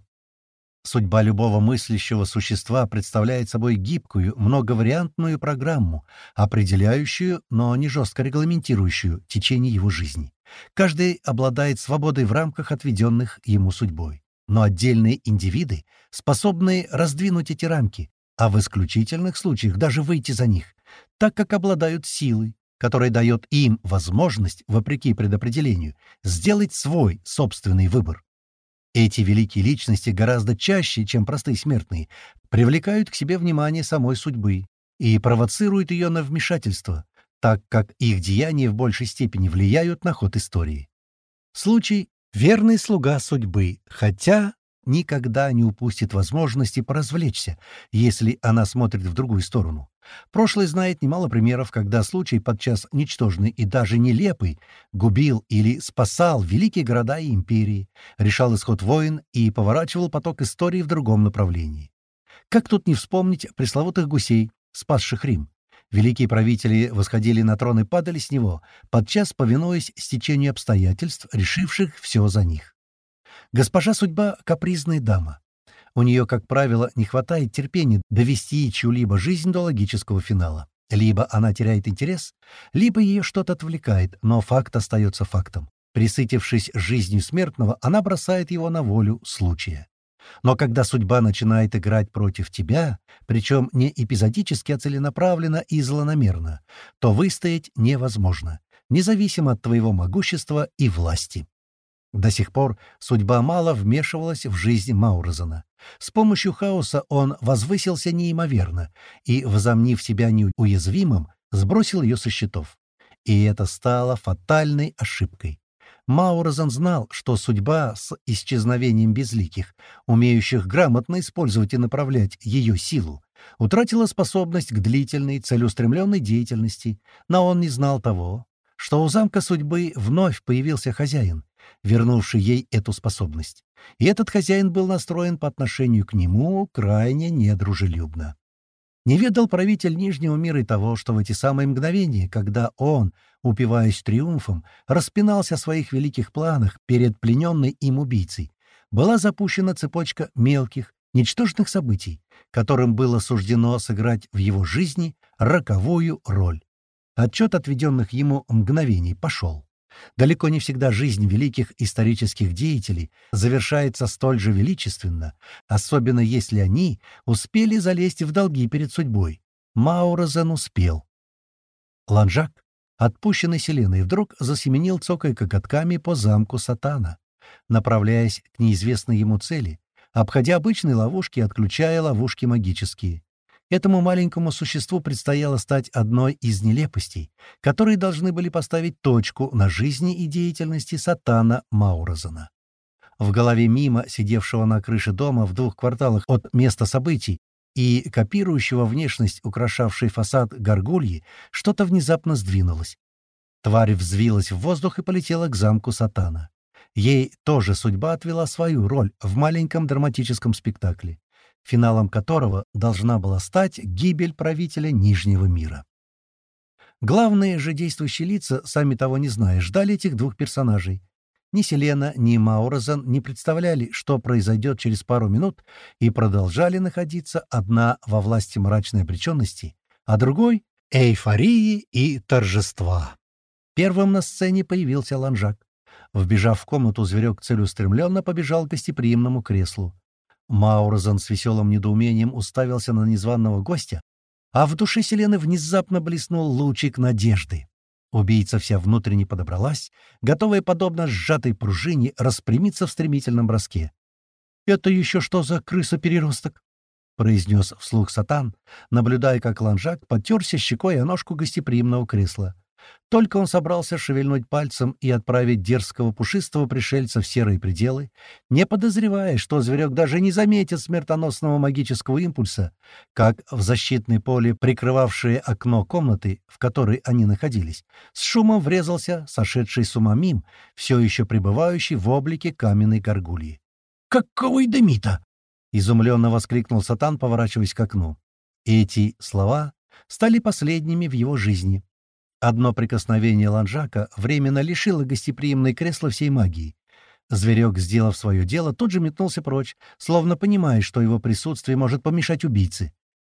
A: Судьба любого мыслящего существа представляет собой гибкую, многовариантную программу, определяющую, но не жестко регламентирующую течение его жизни. Каждый обладает свободой в рамках отведенных ему судьбой. Но отдельные индивиды способны раздвинуть эти рамки, а в исключительных случаях даже выйти за них, так как обладают силой, которая дает им возможность, вопреки предопределению, сделать свой собственный выбор. Эти великие личности гораздо чаще, чем простые смертные, привлекают к себе внимание самой судьбы и провоцируют ее на вмешательство, так как их деяния в большей степени влияют на ход истории. Случай — верный слуга судьбы, хотя никогда не упустит возможности поразвлечься, если она смотрит в другую сторону. Прошлое знает немало примеров, когда случай, подчас ничтожный и даже нелепый, губил или спасал великие города и империи, решал исход войн и поворачивал поток истории в другом направлении. Как тут не вспомнить пресловутых гусей, спасших Рим? Великие правители восходили на трон и падали с него, подчас повинуясь стечению обстоятельств, решивших все за них. Госпожа судьба — капризная дама. У нее, как правило, не хватает терпения довести чью-либо жизнь до логического финала. Либо она теряет интерес, либо ее что-то отвлекает, но факт остается фактом. Присытившись жизнью смертного, она бросает его на волю случая. Но когда судьба начинает играть против тебя, причем не эпизодически, а целенаправленно и злонамерно, то выстоять невозможно, независимо от твоего могущества и власти. До сих пор судьба мало вмешивалась в жизнь Маурозена. С помощью хаоса он возвысился неимоверно и, возомнив себя неуязвимым, сбросил ее со счетов. И это стало фатальной ошибкой. Маурозен знал, что судьба с исчезновением безликих, умеющих грамотно использовать и направлять ее силу, утратила способность к длительной, целеустремленной деятельности, но он не знал того, что у замка судьбы вновь появился хозяин, вернувший ей эту способность. И этот хозяин был настроен по отношению к нему крайне недружелюбно. Не ведал правитель Нижнего мира и того, что в эти самые мгновения, когда он, упиваясь триумфом, распинался о своих великих планах перед плененной им убийцей, была запущена цепочка мелких, ничтожных событий, которым было суждено сыграть в его жизни роковую роль. Отчет отведенных ему мгновений пошел. Далеко не всегда жизнь великих исторических деятелей завершается столь же величественно, особенно если они успели залезть в долги перед судьбой. Маурозен успел. Ланжак, отпущенный Селеной, вдруг засеменил цокой коготками по замку Сатана, направляясь к неизвестной ему цели, обходя обычные ловушки и отключая ловушки магические. Этому маленькому существу предстояло стать одной из нелепостей, которые должны были поставить точку на жизни и деятельности Сатана Маурозена. В голове Мима, сидевшего на крыше дома в двух кварталах от места событий и копирующего внешность, украшавшей фасад горгульи, что-то внезапно сдвинулось. Тварь взвилась в воздух и полетела к замку Сатана. Ей тоже судьба отвела свою роль в маленьком драматическом спектакле финалом которого должна была стать гибель правителя Нижнего мира. Главные же действующие лица, сами того не зная, ждали этих двух персонажей. Ни Селена, ни Маурозен не представляли, что произойдет через пару минут, и продолжали находиться одна во власти мрачной обреченности, а другой — эйфории и торжества. Первым на сцене появился Ланжак. Вбежав в комнату, зверек целеустремленно побежал к гостеприимному креслу. Маурзан с веселым недоумением уставился на незваного гостя, а в душе Селены внезапно блеснул лучик надежды. Убийца вся внутренне подобралась, готовая, подобно сжатой пружине, распрямиться в стремительном броске. «Это еще что за крыса-переросток?» — произнес вслух Сатан, наблюдая, как ланжак потерся щекой о ножку гостеприимного кресла. Только он собрался шевельнуть пальцем и отправить дерзкого пушистого пришельца в серые пределы, не подозревая, что зверек даже не заметит смертоносного магического импульса, как в защитное поле, прикрывавшее окно комнаты, в которой они находились, с шумом врезался сошедший с ума мим, все еще пребывающий в облике каменной горгульи. «Какого эдемита!» — изумленно воскликнул Сатан, поворачиваясь к окну. Эти слова стали последними в его жизни, Одно прикосновение Ланжака временно лишило гостеприимное кресло всей магии. Зверек, сделав свое дело, тут же метнулся прочь, словно понимая, что его присутствие может помешать убийце.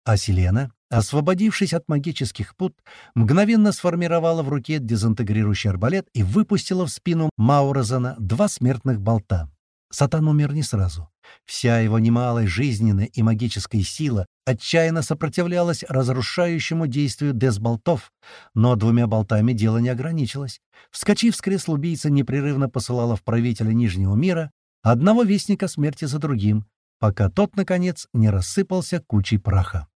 A: А Селена, освободившись от магических пут, мгновенно сформировала в руке дезинтегрирующий арбалет и выпустила в спину Маурозана два смертных болта. Сатан умер не сразу. Вся его немалая жизненная и магическая сила отчаянно сопротивлялась разрушающему действию дезболтов, но двумя болтами дело не ограничилось. Вскочив с кресла убийца, непрерывно посылала в правителя Нижнего мира одного вестника смерти за другим, пока тот, наконец, не рассыпался кучей праха.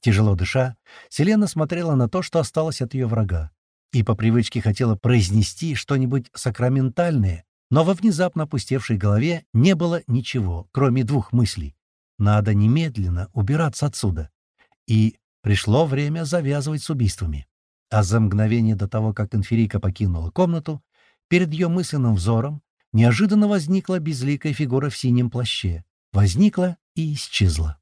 A: Тяжело дыша, Селена смотрела на то, что осталось от ее врага, и по привычке хотела произнести что-нибудь сакраментальное, но во внезапно опустевшей голове не было ничего, кроме двух мыслей. Надо немедленно убираться отсюда. И пришло время завязывать с убийствами. А за мгновение до того, как инферийка покинула комнату, перед ее мысленным взором неожиданно возникла безликая фигура в синем плаще. Возникла и исчезла.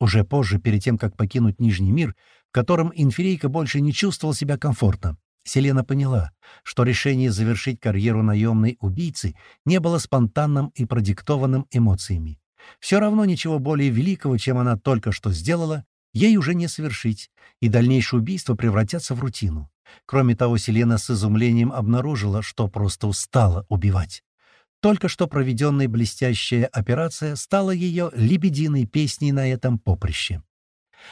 A: Уже позже, перед тем, как покинуть Нижний мир, в котором инферийка больше не чувствовал себя комфортно, Селена поняла, что решение завершить карьеру наемной убийцы не было спонтанным и продиктованным эмоциями. Все равно ничего более великого, чем она только что сделала, ей уже не совершить, и дальнейшие убийства превратятся в рутину. Кроме того, Селена с изумлением обнаружила, что просто устала убивать. Только что проведенная блестящая операция стала ее лебединой песней на этом поприще.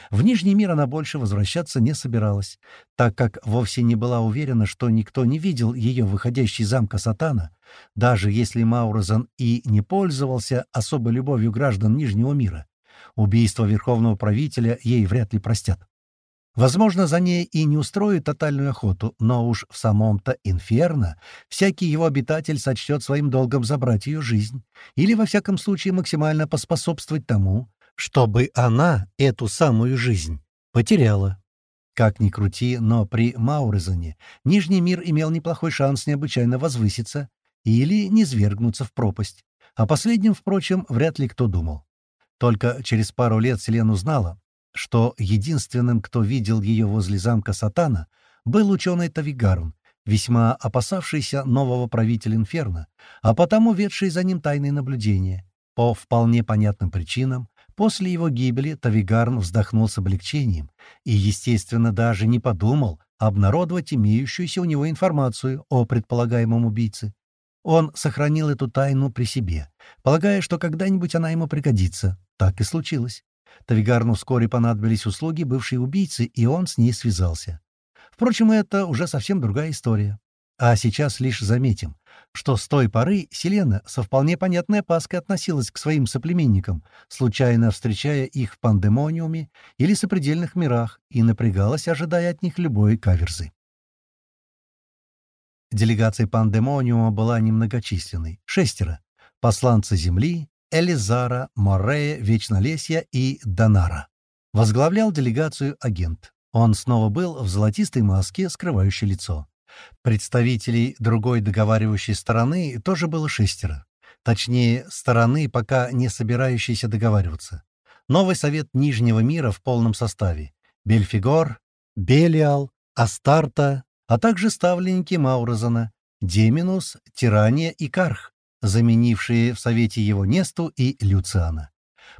A: В Нижний мир она больше возвращаться не собиралась, так как вовсе не была уверена, что никто не видел ее выходящей замка Сатана, даже если Маурозан и не пользовался особой любовью граждан Нижнего мира. Убийство верховного правителя ей вряд ли простят. Возможно, за ней и не устроит тотальную охоту, но уж в самом-то Инферно всякий его обитатель сочтет своим долгом забрать ее жизнь или, во всяком случае, максимально поспособствовать тому, чтобы она эту самую жизнь потеряла. Как ни крути, но при Маурезоне Нижний мир имел неплохой шанс необычайно возвыситься или не свергнуться в пропасть. О последнем, впрочем, вряд ли кто думал. Только через пару лет Селен узнала, что единственным, кто видел ее возле замка Сатана, был ученый Тавигарун, весьма опасавшийся нового правителя Инферно, а потому ведший за ним тайные наблюдения. По вполне понятным причинам, после его гибели Тавигарн вздохнул с облегчением и, естественно, даже не подумал обнародовать имеющуюся у него информацию о предполагаемом убийце. Он сохранил эту тайну при себе, полагая, что когда-нибудь она ему пригодится. Так и случилось. Тавигарну вскоре понадобились услуги бывшей убийцы, и он с ней связался. Впрочем, это уже совсем другая история. А сейчас лишь заметим, что с той поры Селена со вполне понятной опаской относилась к своим соплеменникам, случайно встречая их в пандемониуме или сопредельных мирах, и напрягалась, ожидая от них любой каверзы. Делегация пандемониума была немногочисленной — шестеро. Посланцы Земли, Элизара, Морея, Вечнолесья и Донара. Возглавлял делегацию агент. Он снова был в золотистой маске, скрывающей лицо. Представителей другой договаривающей стороны тоже было шестеро. Точнее, стороны, пока не собирающиеся договариваться. Новый совет Нижнего мира в полном составе. Бельфигор, Белиал, Астарта, а также ставленники Маурозана, Деминус, Тирания и Карх заменившие в Совете его Несту и Люциана.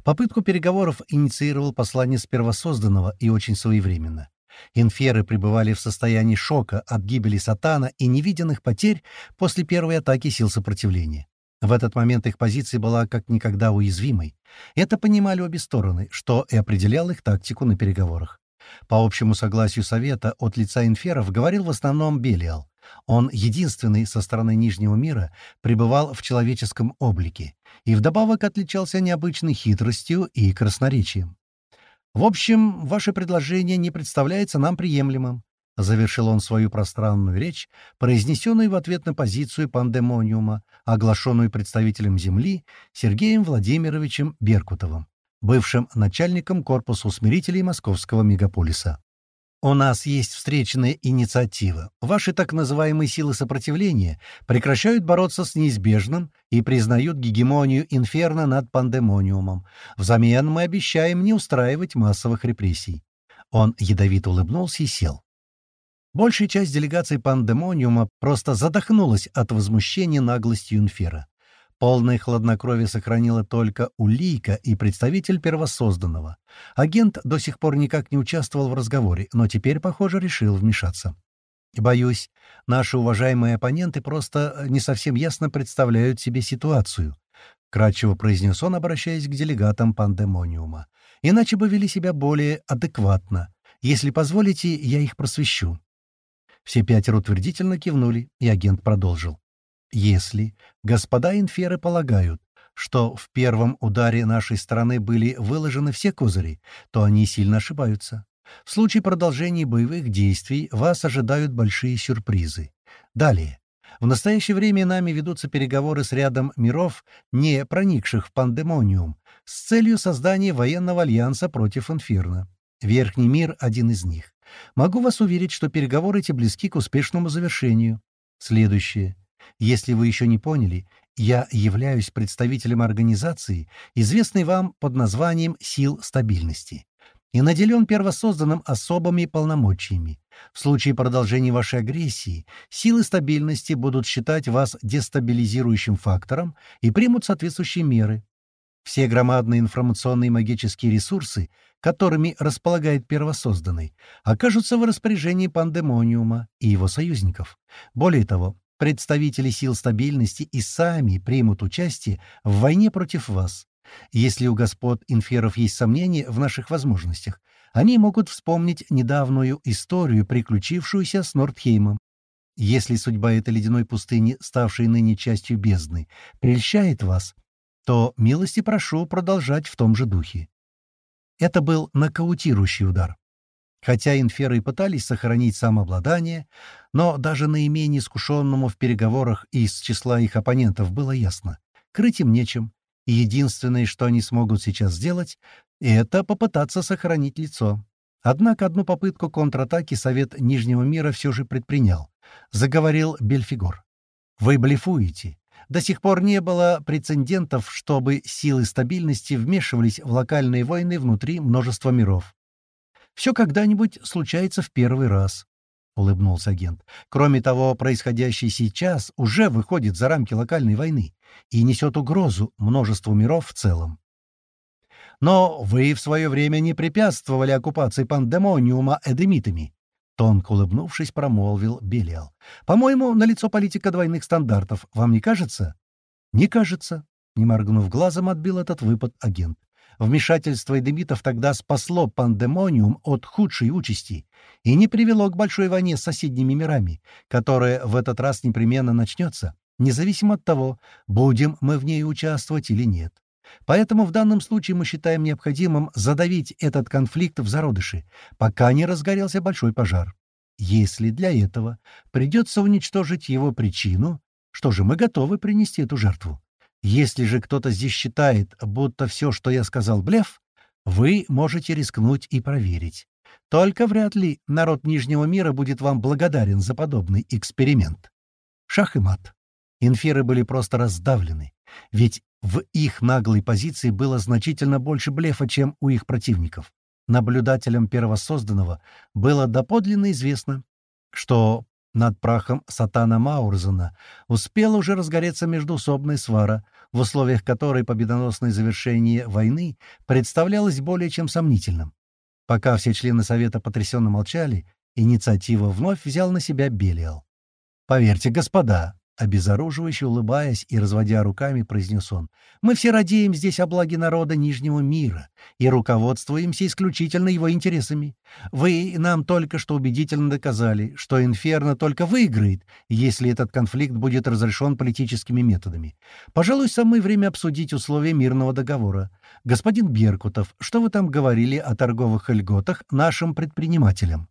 A: Попытку переговоров инициировал посланец первосозданного и очень своевременно. Инферы пребывали в состоянии шока от гибели Сатана и невиденных потерь после первой атаки сил сопротивления. В этот момент их позиция была как никогда уязвимой. Это понимали обе стороны, что и определяло их тактику на переговорах. По общему согласию Совета от лица инферов говорил в основном Белиал. Он, единственный со стороны Нижнего мира, пребывал в человеческом облике и вдобавок отличался необычной хитростью и красноречием. «В общем, ваше предложение не представляется нам приемлемым», — завершил он свою пространную речь, произнесенную в ответ на позицию пандемониума, оглашенную представителем Земли Сергеем Владимировичем Беркутовым, бывшим начальником корпуса усмирителей московского мегаполиса. У нас есть встречная инициатива. Ваши так называемые силы сопротивления прекращают бороться с неизбежным и признают гегемонию инферно над пандемониумом. Взамен мы обещаем не устраивать массовых репрессий. Он ядовито улыбнулся и сел. Большая часть делегации пандемониума просто задохнулась от возмущения наглостью инфера. Полное хладнокровие сохранила только Улейка и представитель первосозданного. Агент до сих пор никак не участвовал в разговоре, но теперь, похоже, решил вмешаться. «Боюсь, наши уважаемые оппоненты просто не совсем ясно представляют себе ситуацию», — кратчево произнес он, обращаясь к делегатам пандемониума. «Иначе бы вели себя более адекватно. Если позволите, я их просвещу». Все пятеро утвердительно кивнули, и агент продолжил. Если господа инферы полагают, что в первом ударе нашей страны были выложены все козыри, то они сильно ошибаются. В случае продолжения боевых действий вас ожидают большие сюрпризы. Далее. В настоящее время нами ведутся переговоры с рядом миров, не проникших в пандемониум, с целью создания военного альянса против Инферно. Верхний мир — один из них. Могу вас уверить, что переговоры эти близки к успешному завершению. Следующее. Если вы еще не поняли, я являюсь представителем организации, известной вам под названием «Сил стабильности», и наделен первосозданным особыми полномочиями. В случае продолжения вашей агрессии силы стабильности будут считать вас дестабилизирующим фактором и примут соответствующие меры. Все громадные информационные и магические ресурсы, которыми располагает первосозданный, окажутся в распоряжении пандемониума и его союзников. Более того, представители сил стабильности и сами примут участие в войне против вас. Если у господ инферов есть сомнения в наших возможностях, они могут вспомнить недавнюю историю, приключившуюся с Нордхеймом. Если судьба этой ледяной пустыни, ставшей ныне частью бездны, прельщает вас, то милости прошу продолжать в том же духе. Это был нокаутирующий удар. Хотя инферы и пытались сохранить самообладание, но даже наименее искушенному в переговорах из числа их оппонентов было ясно — крыть им нечем, и единственное, что они смогут сейчас сделать, это попытаться сохранить лицо. Однако одну попытку контратаки Совет Нижнего мира все же предпринял. Заговорил Бельфигор. «Вы блефуете. До сих пор не было прецедентов, чтобы силы стабильности вмешивались в локальные войны внутри множества миров. Все когда-нибудь случается в первый раз», — улыбнулся агент. «Кроме того, происходящее сейчас уже выходит за рамки локальной войны и несет угрозу множеству миров в целом. Но вы в свое время не препятствовали оккупации пандемониума эдемитами. Тонко улыбнувшись, промолвил Белиал. «По-моему, налицо политика двойных стандартов. Вам не кажется?» «Не кажется», — не моргнув глазом, отбил этот выпад агент. Вмешательство эдемитов тогда спасло пандемониум от худшей участи и не привело к большой войне с соседними мирами, которая в этот раз непременно начнется, независимо от того, будем мы в ней участвовать или нет. Поэтому в данном случае мы считаем необходимым задавить этот конфликт в зародыше, пока не разгорелся большой пожар. Если для этого придется уничтожить его причину, что же мы готовы принести эту жертву? Если же кто-то здесь считает, будто все, что я сказал, блеф, вы можете рискнуть и проверить. Только вряд ли народ Нижнего мира будет вам благодарен за подобный эксперимент. Шах и мат. Инферы были просто раздавлены, ведь в их наглой позиции было значительно больше блефа, чем у их противников. Наблюдателям первосозданного было доподлинно известно, что над прахом Сатана Маурзена успела уже разгореться междуусобная свара, в условиях которой победоносное завершение войны представлялось более чем сомнительным. Пока все члены Совета потрясенно молчали, инициатива вновь взял на себя Белиал. «Поверьте, господа, Обезоруживающе улыбаясь и разводя руками, произнес он. «Мы все радеем здесь о благе народа Нижнего мира и руководствуемся исключительно его интересами. Вы нам только что убедительно доказали, что Инферно только выиграет, если этот конфликт будет разрешен политическими методами. Пожалуй, самое время обсудить условия мирного договора. Господин Беркутов, что вы там говорили о торговых льготах нашим предпринимателям?»